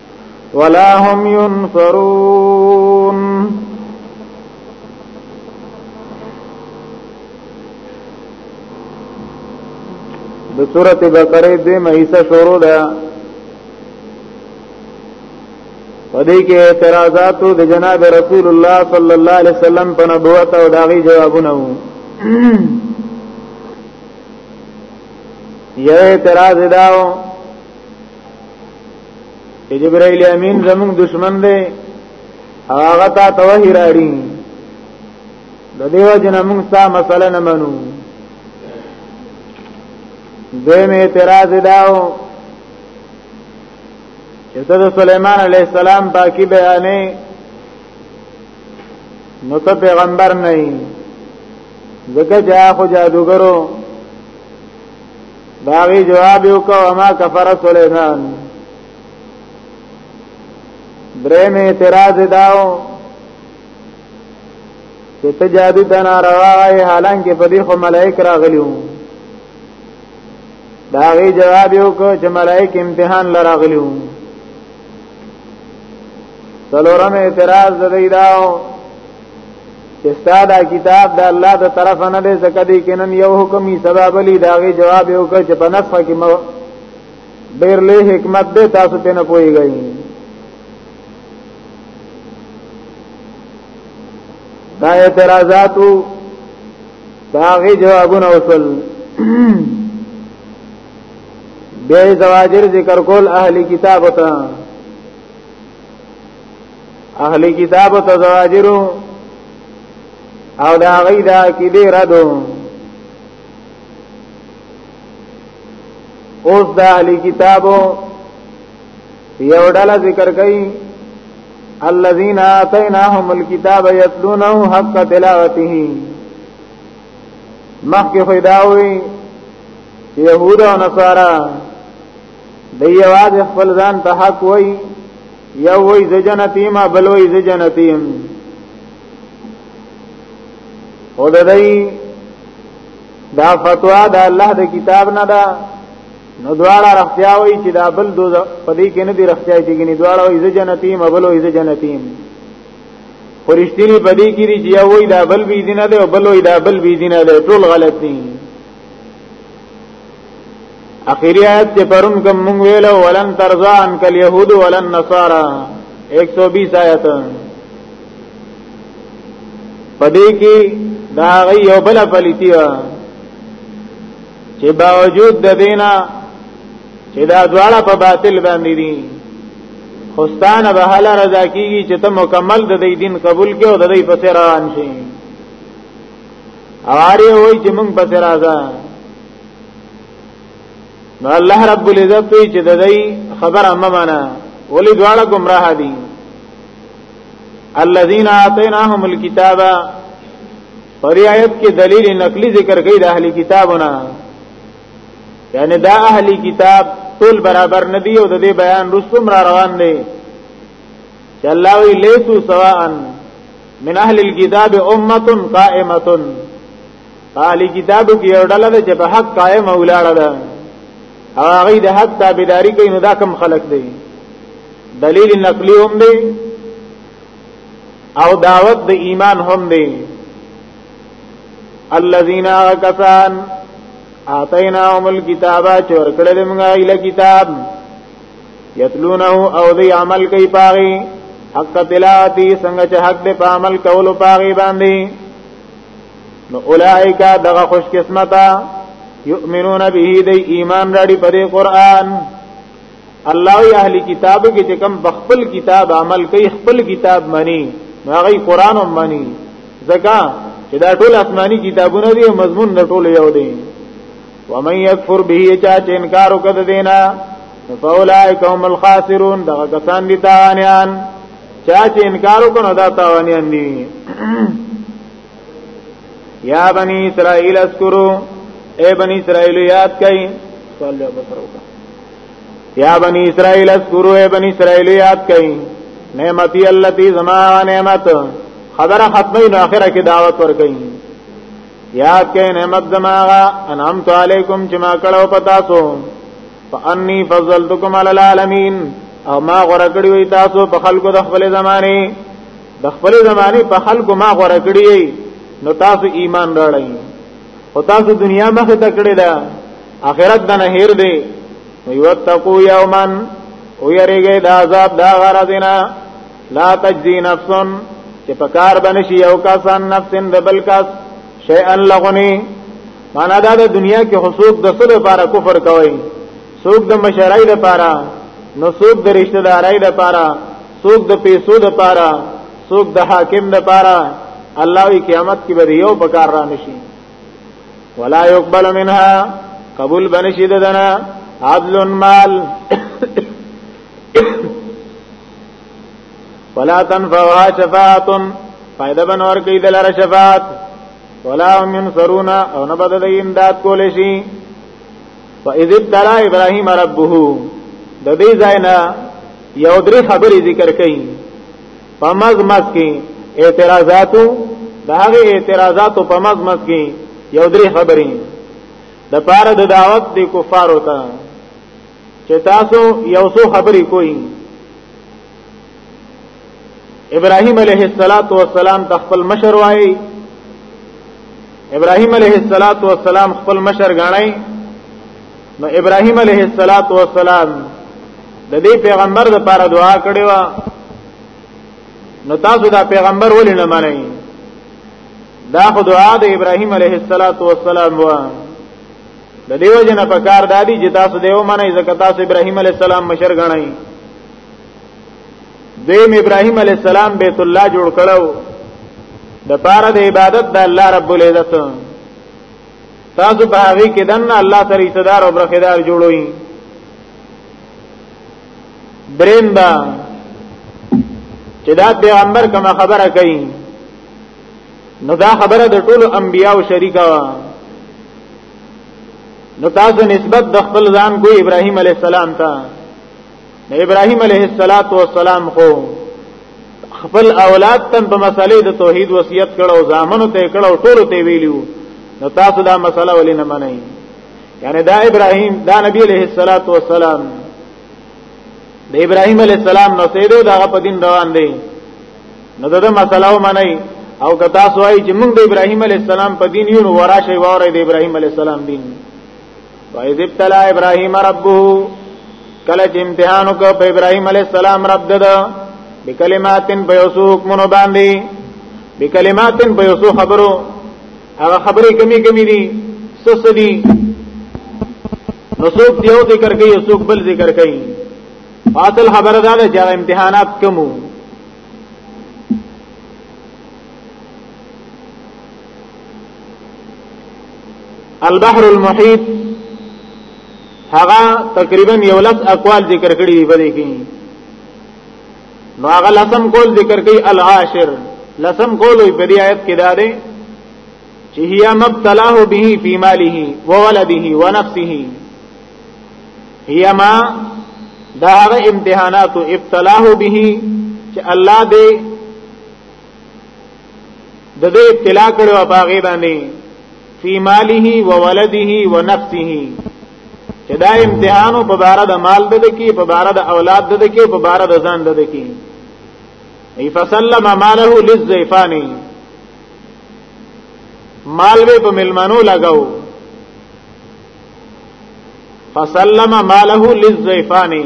ولا هم ينصرون د سورته بقره د مېسه شروع ده پدې کې اعتراضات د جناب رسول الله صلی الله علیه وسلم په نبوت او داغي جوابونه وو یو اعتراض داو چې جبرائیل امین زموږ دشمن دی هغه تا توهی راړي د دیو جن موږ ستا مسله نه منو دویم اعتراض داو چې د سليمان عليه السلام باقی بیانې نو ته پیغمبر نه یې ځکه چې هغه جادوګرو داغي جواب یو کو ما کفر سليمان درې می اعتراض داو چې ته جادو ته ناروا وای حالانکه په دې خو ملائک راغلیو دا غي جواب یو کو چې ملائک امتحان لراغلیو څلورم اعتراض زدیداو استاد کتاب د الله د طرف نه دی ځکه دی کینن یو حکم یې سبب لري دا غي جواب یو کړ چې په نفع کې مو ډیر له حکمت دی تاسو ته نه پويږئ دا اعتراضاتو دا غي جوابونه وصل بے زواجر ذکر کول اهلی کتاب ته اهل کتاب ته زواجرو او دا غي دا کې دې ردو اوس دا اهل کتابو یو ډله ذکر کړي الذين آتيناهم الكتاب يتلونه حق تلاوته مخکې خداوي يهود او نصارا د یواز خپل ځان ته حق وایي
یو وای ز جنتی ما بل وای ز جنتی او د دې دا فتوا د الله د کتاب نه ده نو دواړه رختیا وای چې دا بل دو پدې کې نه دی رختیا چې ګنې دواړه وای ز جنتی ما بل وای ز جنتی فرشتنی پدې کې دی چې وای دا بل بی دینه ده او بل وای دا بل بی دینه ده ټول غلط دي اخیری آیت چې پرون کوم مونږ ویل ولن ترضا ان کل يهود ولن نصارا 120 آیت پدې کې دا غي یو بل پلیتی و چې باوجود د دینا چې دا دواړه په باطل باندې دي خوستانه به هله رضا کیږي چې ته مکمل د دې دین قبول کې او د دې په سر روان شې اواره وای چې موږ په سر راځه نو الله رب العزت وی چې د دې خبر امه معنا ولې دواړه گمراه دي الذين اعطيناهم الكتاب پر آیت کې دلیل نقلی ذکر کوي د اهلي کتابونه یعنی دا اهلي کتاب ټول برابر نه دی او د دې بیان رسوم را روان دی چې الله وی لیسو سواء من اهل الكتاب امه قائمه عالی کتابو کې یو ډله ده چې په حق قائم او لاړه ده هغه د حق تابعداري کوي نو دا کم خلق دی دلیل نقلی هم دی او دعوت د ایمان هم دی الذين كسان اعطيناهم الكتاب چور کړه دې موږ ایله کتاب یتلونه او دی عمل کوي پاغي حق تلاتی څنګه چې حق دې په عمل کولو پاغي باندې نو اولائک دغه خوش قسمتا یؤمنون به دی ایمان راړي په دې قران الله ای اهل کتاب کې چې کوم بخپل کتاب عمل کوي خپل کتاب مانی هغه قران هم مانی ځکه چې دا ټول آسماني کتابونه دي مضمون د ټول یو دی ومن یکفر به چا چې انکار وکړ دینا فاولائک هم الخاسرون دا کسان دي تاوانیان چا چې انکار وکړ دا تاوانیان دي یا بنی اسرائیل اذکرو اے بنی اسرائیل یاد کئ سوال جواب سره وکړه یا بنی اسرائیل اذکرو اے بنی اسرائیل یاد کئ نعمتي التي زما نعمت خبره ختمه نو اخره کې دعوت ورکئ یاد کئ نعمت زما انعام تو علیکم چې ما کړو پتا سو فانی فضلتکم علی العالمین او ما غره کړی تاسو په خلکو د خپل زمانه د خپل زمانه په خلکو ما غوړه کړی نو تاسو ایمان راړی او تاسو دنیا مخه تکړه ده اخرت دنه هیر دی ويتقوا يوما ويرګي د عذاب دا غرضنا لا تجزي نفس چې په کار باندې شي یو کسان نفس د بل کس شیئا لغنی معنا دا د دنیا کې حقوق د څه لپاره کفر کوي څوک د مشرای لپاره نو څوک د رشتہ دارای لپاره څوک د پیسو لپاره څوک د حاکم لپاره الله وی قیامت کې به یو پکار را نشي ولا يقبل منها قبول بنشي ددنه عدل مال ولا تنفعها شفاعت فائدہ بنور کی دلر شفاعت ولا هم ينصرون او نه بدل امداد کول شي فاذ ابتلى ابراهيم ربه د دې ځای نه یو درې خبرې ذکر کړي په مز مز کې اعتراضاتو دا هغه اعتراضاتو په مز مز کې یو درې خبرې د پاره د دعوت د کفارو ته چې تاسو یو څو خبرې کوئ ابراهيم عليه الصلاه والسلام تخپل مشر وای ابراهيم عليه الصلاه والسلام خپل مشر غاڼای نو ابراهيم عليه الصلاه والسلام د دې پیغمبر د پاره دعا کړې و نو تاسو دا پیغمبر ولې نه منئ دا خو دعا د ابراهيم عليه الصلاه والسلام و د دیو جن په کار دادی چې تاسو دیو منئ زکه تاسو ابراهيم عليه السلام مشر غنئ دیم ابراهیم علی السلام بیت الله جوړ کړو د پاره د عبادت د الله رب العزت تاسو په هغه کې دنه الله سره صدر او برخدار جوړوي دریم دا چې دا پیغمبر کما خبره کوي نو دا خبره د ټولو انبیاو شریکه وا نو تاسو نسبت د خپل ځان کو ابراهیم علی السلام ته نو ابراهيم عليه الصلاه والسلام خو خپل اولاد تم په مسلې د توحید وصیت کړو زامنو ته کړو ټول ته ویلو نو تاسو دا مسله ولې نه منئ یعنی دا ابراهيم دا نبی عليه الصلاه والسلام د ابراهيم عليه السلام نو سیدو دا په دین روان دي نو دا مسله ومنئ او که تاسو وایي چې موږ د ابراهيم عليه السلام په دین یو نو وراشه واره د ابراهيم عليه السلام دین وَإِذِ ابْتَلَى إِبْرَاهِيمَ رَبُّهُ کله چې امتحان وکړ په ابراهيم عليه السلام رب دده بکلماتن په یوسو حکمونو باندې بکلماتن په یوسو خبرو هغه خبرې کمی کمی دي سس دي نو څوک دیو ذکر کوي څوک بل ذکر کوي فاصل خبره ده چې هغه امتحانات کمو البحر المحيط هغه تقریبا یو لس اقوال ذکر کړی دی بده کې نو هغه لسم کول ذکر کړي العاشر لسم کول په دې آیت کې دا دی چې هي مبتلاه به فی ماله و ولده و نفسه هي ما دا هغه امتحانات ابتلاه به چې الله دې د دې ابتلا کړو په هغه باندې فی ماله و ولده و نفسه چې دا امتحانو په بار د مال د دکی په بار د اولاد د دکی په بار د ځان د دکی ای فسلم ماله للزیفانی مال به په ملمنو لگاو فسلم ماله للزیفانی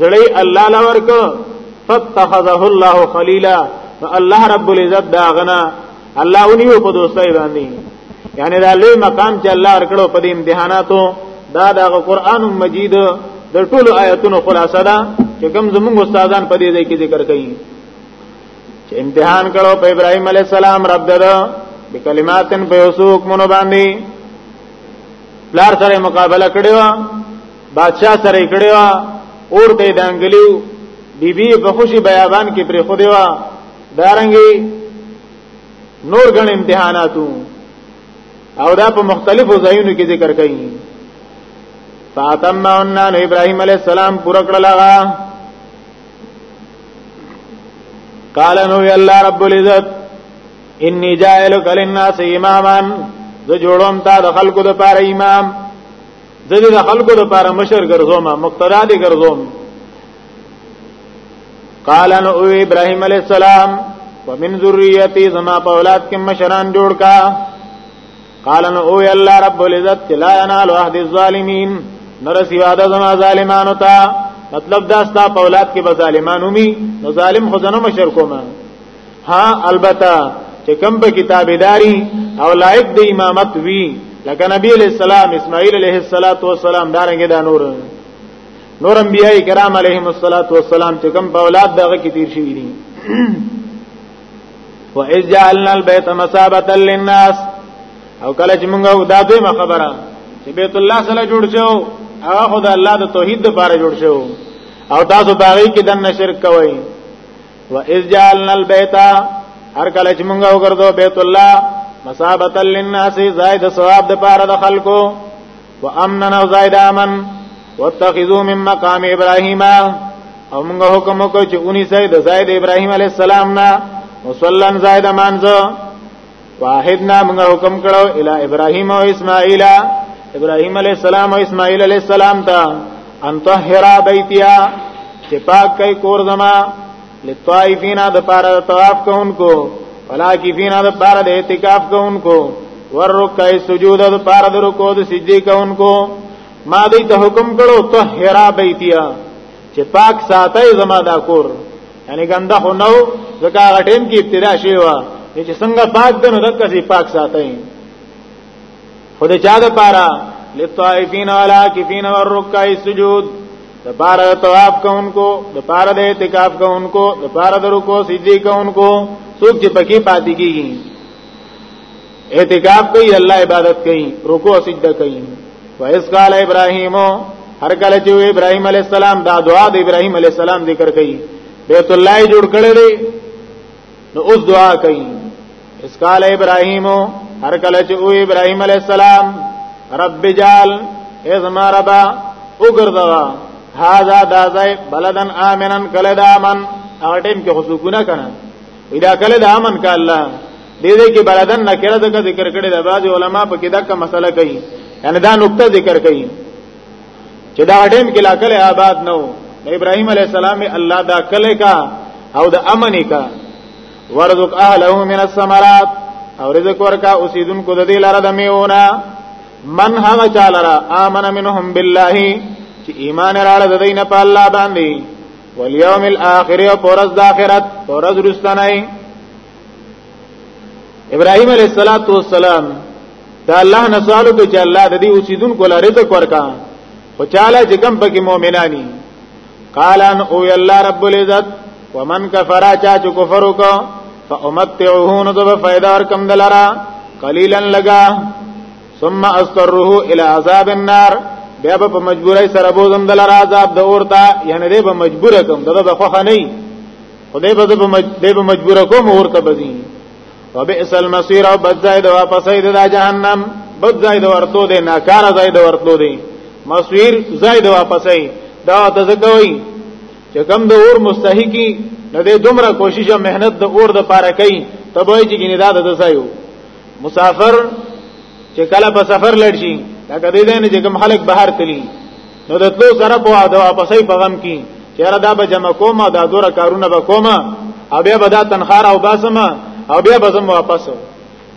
زړی الله لور کو فتخذه الله خلیلا الله رب العزت دا غنا الله اونیو په دوستای باندې یعنی دا لوی مقام چې الله ورکړو په دې امتحاناتو دا د قرآن مجید د ټولو آیاتونو خلاصه ده چې کوم زموږ استادان په دې ځای کې ذکر کوي چې امتحان کړو په ابراهيم عليه السلام رب دره بکلماتن په وسوک مونږ باندې پلار سره مقابله کړو بادشاہ سره کړي وا اور ته دانګلیو بیبي په خوشي بیابان کې پرې خو دی وا دارنګي نور ګڼ امتحاناتو او دا په مختلفو ځایونو کې ذکر کړي فاطمه ان ابراهيم عليه السلام پوره کړل هغه قال نو الله رب العزت انی جائلک للناس اماما ذو جوړون تا د خلقو د پاره امام د دې د خلکو لپاره مشر ګرځوم مقتدا دي ګرځوم قال ان او ابراهيم عليه السلام ومن ذريتي زما په اولاد کې مشران جوړ کا قال ان او الله رب العزت لا ينال عهد الظالمين نرسي وعده زما ظالمانو ته مطلب دا ستا په اولاد کې به ظالمانو می نو ظالم خزنه مشر کومه ها البته چې کوم په کتابداري او لایق د امامت وی لکه نبی علیہ السلام اسماعیل علیہ الصلات والسلام دارنګ دا نور نور انبیاء کرام علیهم الصلات والسلام چې کوم په اولاد دغه کې تیر شوی دي و اذ جعلنا البيت مثابه للناس او کله چې موږ دا دوی خبره چې بیت الله سره جوړ شو هغه خدای الله د توحید لپاره جوړ شو او تاسو باغی کې دنه شرک کوئ و اذ جعلنا البيت هر کله چې مونږ وګرځو بیت الله مسابت للناس زائد ثواب د پاره د خلکو و امننا زائد امن واتخذوا من مقام ابراهيم او موږ حکم وکړو چې اونې سید زائد ابراهيم عليه السلام نه مصلن زائد مانځو واحدنا موږ حکم کړو الی ابراهیم او اسماعیل ابراهیم علی السلام او اسماعیل علی السلام ته ان طهر بیتیا چې پاک کای کور زما لطائفین د پاره طواف کوونکو ولاکفین د پاره د اعتکاف کوونکو ورکای سجود د پاره د رکوع د سجدي کوونکو ما دې ته حکم کړو طهر بیتیا چې پاک ساتي زما دا کور یعنی ګنده خو نو ځکه هغه ټیم کې ابتدا شوی و چې څنګه پاک دنو دک سي پاک ساتي خو د چا د پاره لطائفین والعاکفین والرکع السجود د پاره د طواف کوونکو د پاره د اعتکاف کوونکو د پاره د رکوع سجدي کوونکو څوک چې پکې پاتې کیږي اعتکاف کوي الله عبادت کوي رکوع سجده کوي وایس قال ابراهیم هر کله چې ابراهیم علی السلام دا دعا د ابراهیم علی السلام ذکر کوي بیت الله جوړ کړی دی نو اوس دعا کوي اس قال ابراهیم هر کله چې او ابراهیم علی السلام رب جال اذ ما ربا وګرځوا هاذا دازای بلدن امنن کله دامن هغه ټیم کې خصوصونه کنه دا کله د امن کا الله دې دې کې بلدن نکره د ذکر کړي د بعض علما په کې دا کوم مسله کوي یعنی دا نقطه ذکر کوي چې دا ټیم کې لا کله آباد نو ابراهيم عليه السلام الله دا کله کا او د امن کا ورزق اهله من الثمرات او رزق ورکا اوسیدونکو د دې لاره د میونه من هغه چاله را امن منهم بالله چې ایمان راړه د دین په الله باندې والیوم الاخر او پرز د اخرت پرز رستنای ابراهیم علیه الصلاۃ والسلام دا الله نه سوال وکړ چې الله د دې اوسیدونکو لپاره رزق ورکا خو چاله چې کم پکې مؤمنانی قال ان او الله رب العزت ومن کفر چا چې کفر وکړ فامتعه نو د فائدہ ورکم دلرا قليلا لگا ثم استره الى عذاب النار بیا به په مجبورای سره بوزم دل عذاب د اورتا یعنی دې به مجبور کوم دغه به خوخه نه خدای به دې به مجبور کوم اورته بزی وبئس المصير او بد زائد واپس اید د جهنم بد زائد ورتو دې ناکار زائد ورتو دې مصير زائد واپس اید دا تزکوي چې کم د اور مستحقي نه دې دومره کوشش او مهنت د اور د پاره کوي تبوي چې ګینه دا د ځایو مسافر چې کله په سفر لړ شي دا کدی دی نه چې کوم خلک بهر تللی نو د تلو سره په واده واپسې په غم کې چیرې دا به جمع کومه دا دوره کارونه به کومه او بیا به دا تنخواه او باسمه او بیا به زم واپس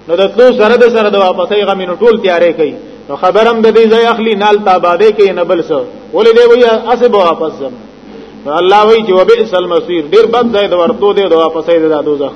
نو د تلو سره د سره د واپسې غم نو ټول تیارې کوي نو خبرم د دې ځای اخلي نال تاباده کې نه بل څه ولې دی وایي اسه به واپس زم الله وایي چې وبئس المصير ډیر بد ځای د ورتو دی د واپسې د دوزخ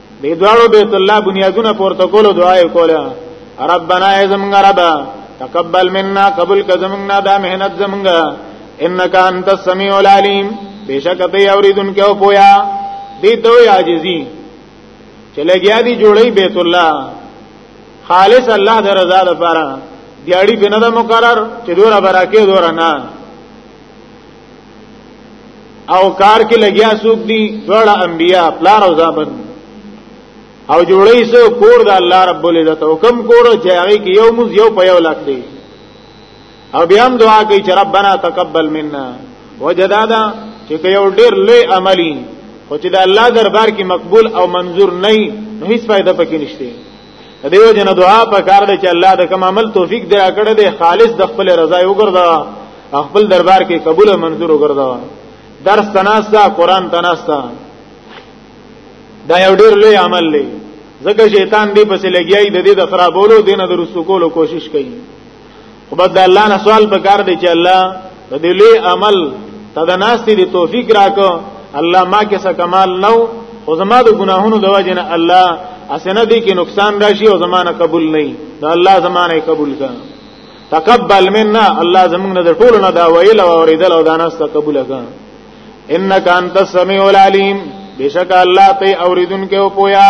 د دوړو بیت الله بنیادونه پورته کول او دعا کوله ربنا ازمغ ربا تقبل منا قبول کزمغنا دا مهنت زمغا انك انت السميع العليم بشک ته اوریدون کې او پویا دې ته عاجزي چلګیا دی جوړی بیت الله خالص الله د رضا لپاره دیاړي بنه مقرر چې دوره براکه دوره نه او کار کې لګیا سوق دي ټول انبیا پلار او زامن او جوړی سو کور د الله رب العزت او کم کور چې هغه کې یو مز یو په یو لاک دی او بیا هم دعا کوي چې ربانا تقبل منا وجدادا چې یو ډیر لوی عملی خو چې د الله دربار کې مقبول او منظور نه هیڅ فائدہ پکې نشته دیو جن دعا په کار دی چې الله د کوم عمل توفیق دی کړه دی خالص د خپل رضا یو ګرځا خپل دربار کې قبول منظور وګرځا درس تناستا قران تناستا دا یو ډیر لوی عمل دی ځکه شیطان دی پسې لګیای د دې د خرابولو دینه د رسو کولو کوشش کوي خو بس د الله نه سوال پکار دی چې الله د دې لوی عمل ته د ناستې دی توفیق راکو الله ما کې څه کمال نو خو زما د ګناهونو د وجه نه الله اسنه دي کې نقصان راشي او زمانه قبول نه دا الله زمانه قبول کا تقبل منا الله زمونږ د ټولو نه دا ویل او اوریدل او دانسته قبول کا انک انت السمیع العلیم بشک الله ته اوریدونکو پویا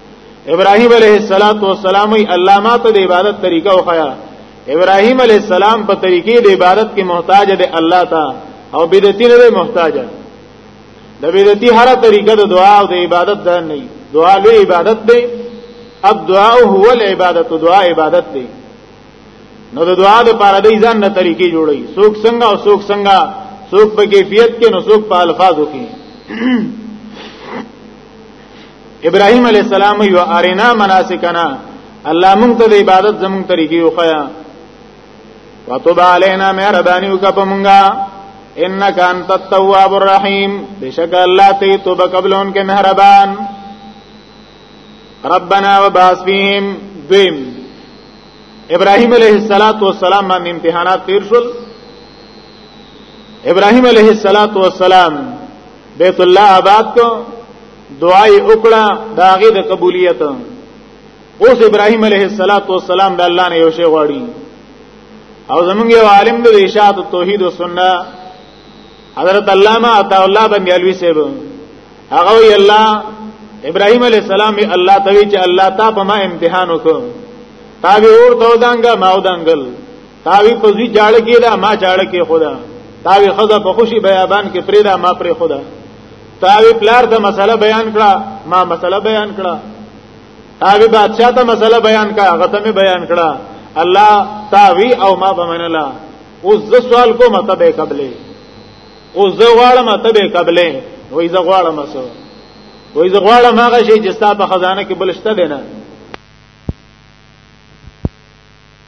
ابراهيم عليه الصلاه والسلام الله ما ته د عبادت طریقه وخایا ابراهيم عليه السلام په طریقې د عبادت کې محتاج دی الله ته او بدعتي نه محتاج دی د بدعتي هر طریقه د دعا او د عبادت ده نه دعا لوی عبادت دی اب دعا هو العبادت دعا عبادت دی نو د دعا د پاره د ځان نه طریقې جوړي څوک څنګه او څوک څنګه څوک په کیفیت کې نو څوک په الفاظو کې ابراهيم عليه السلام یو ارینا مناسکنا الله مونږ ته د عبادت زمونږ طریقې وخیا وتوب علينا مهرباني وکړه په مونږه انك انت التواب الرحيم بشک الله ته توبه قبلون کې مهربان ربنا وبعث فيهم دویم ابراهيم عليه الصلاه والسلام باندې امتحانات تیر شول ابراهيم عليه الصلاه والسلام بیت الله آباد کو دعای وکړه دا غي د قبولیت اوس ابراهیم علیه السلام د الله نه یو شی غواړي او زمونږ یو عالم د اشاعت توحید او سنت حضرت علامه عطا الله بنگالوی صاحب هغه وی الله ابراهیم علیه السلام الله ته وی چې الله تا په ما امتحان وکړ تا به اور تو دانګه ما ودانګل تاوی په زوی جاړه کې دا ما جاړه کې خدا تاوی خدا په خوشي بیابان کې پرې دا ما پرې خدا تاوی پلار ته مسله بیان کړه ما مسله بیان کړه تاوی بادشاہ ته مسله بیان کړه هغه ته بیان کړه الله تاوی او ما بمنلا اوس ز سوال کوم ته به قبلې اوس ز غواړم ته به قبلې وای ز غواړم سو وای ز غواړم هغه شی چې ستا په خزانه کې بلشته دی نه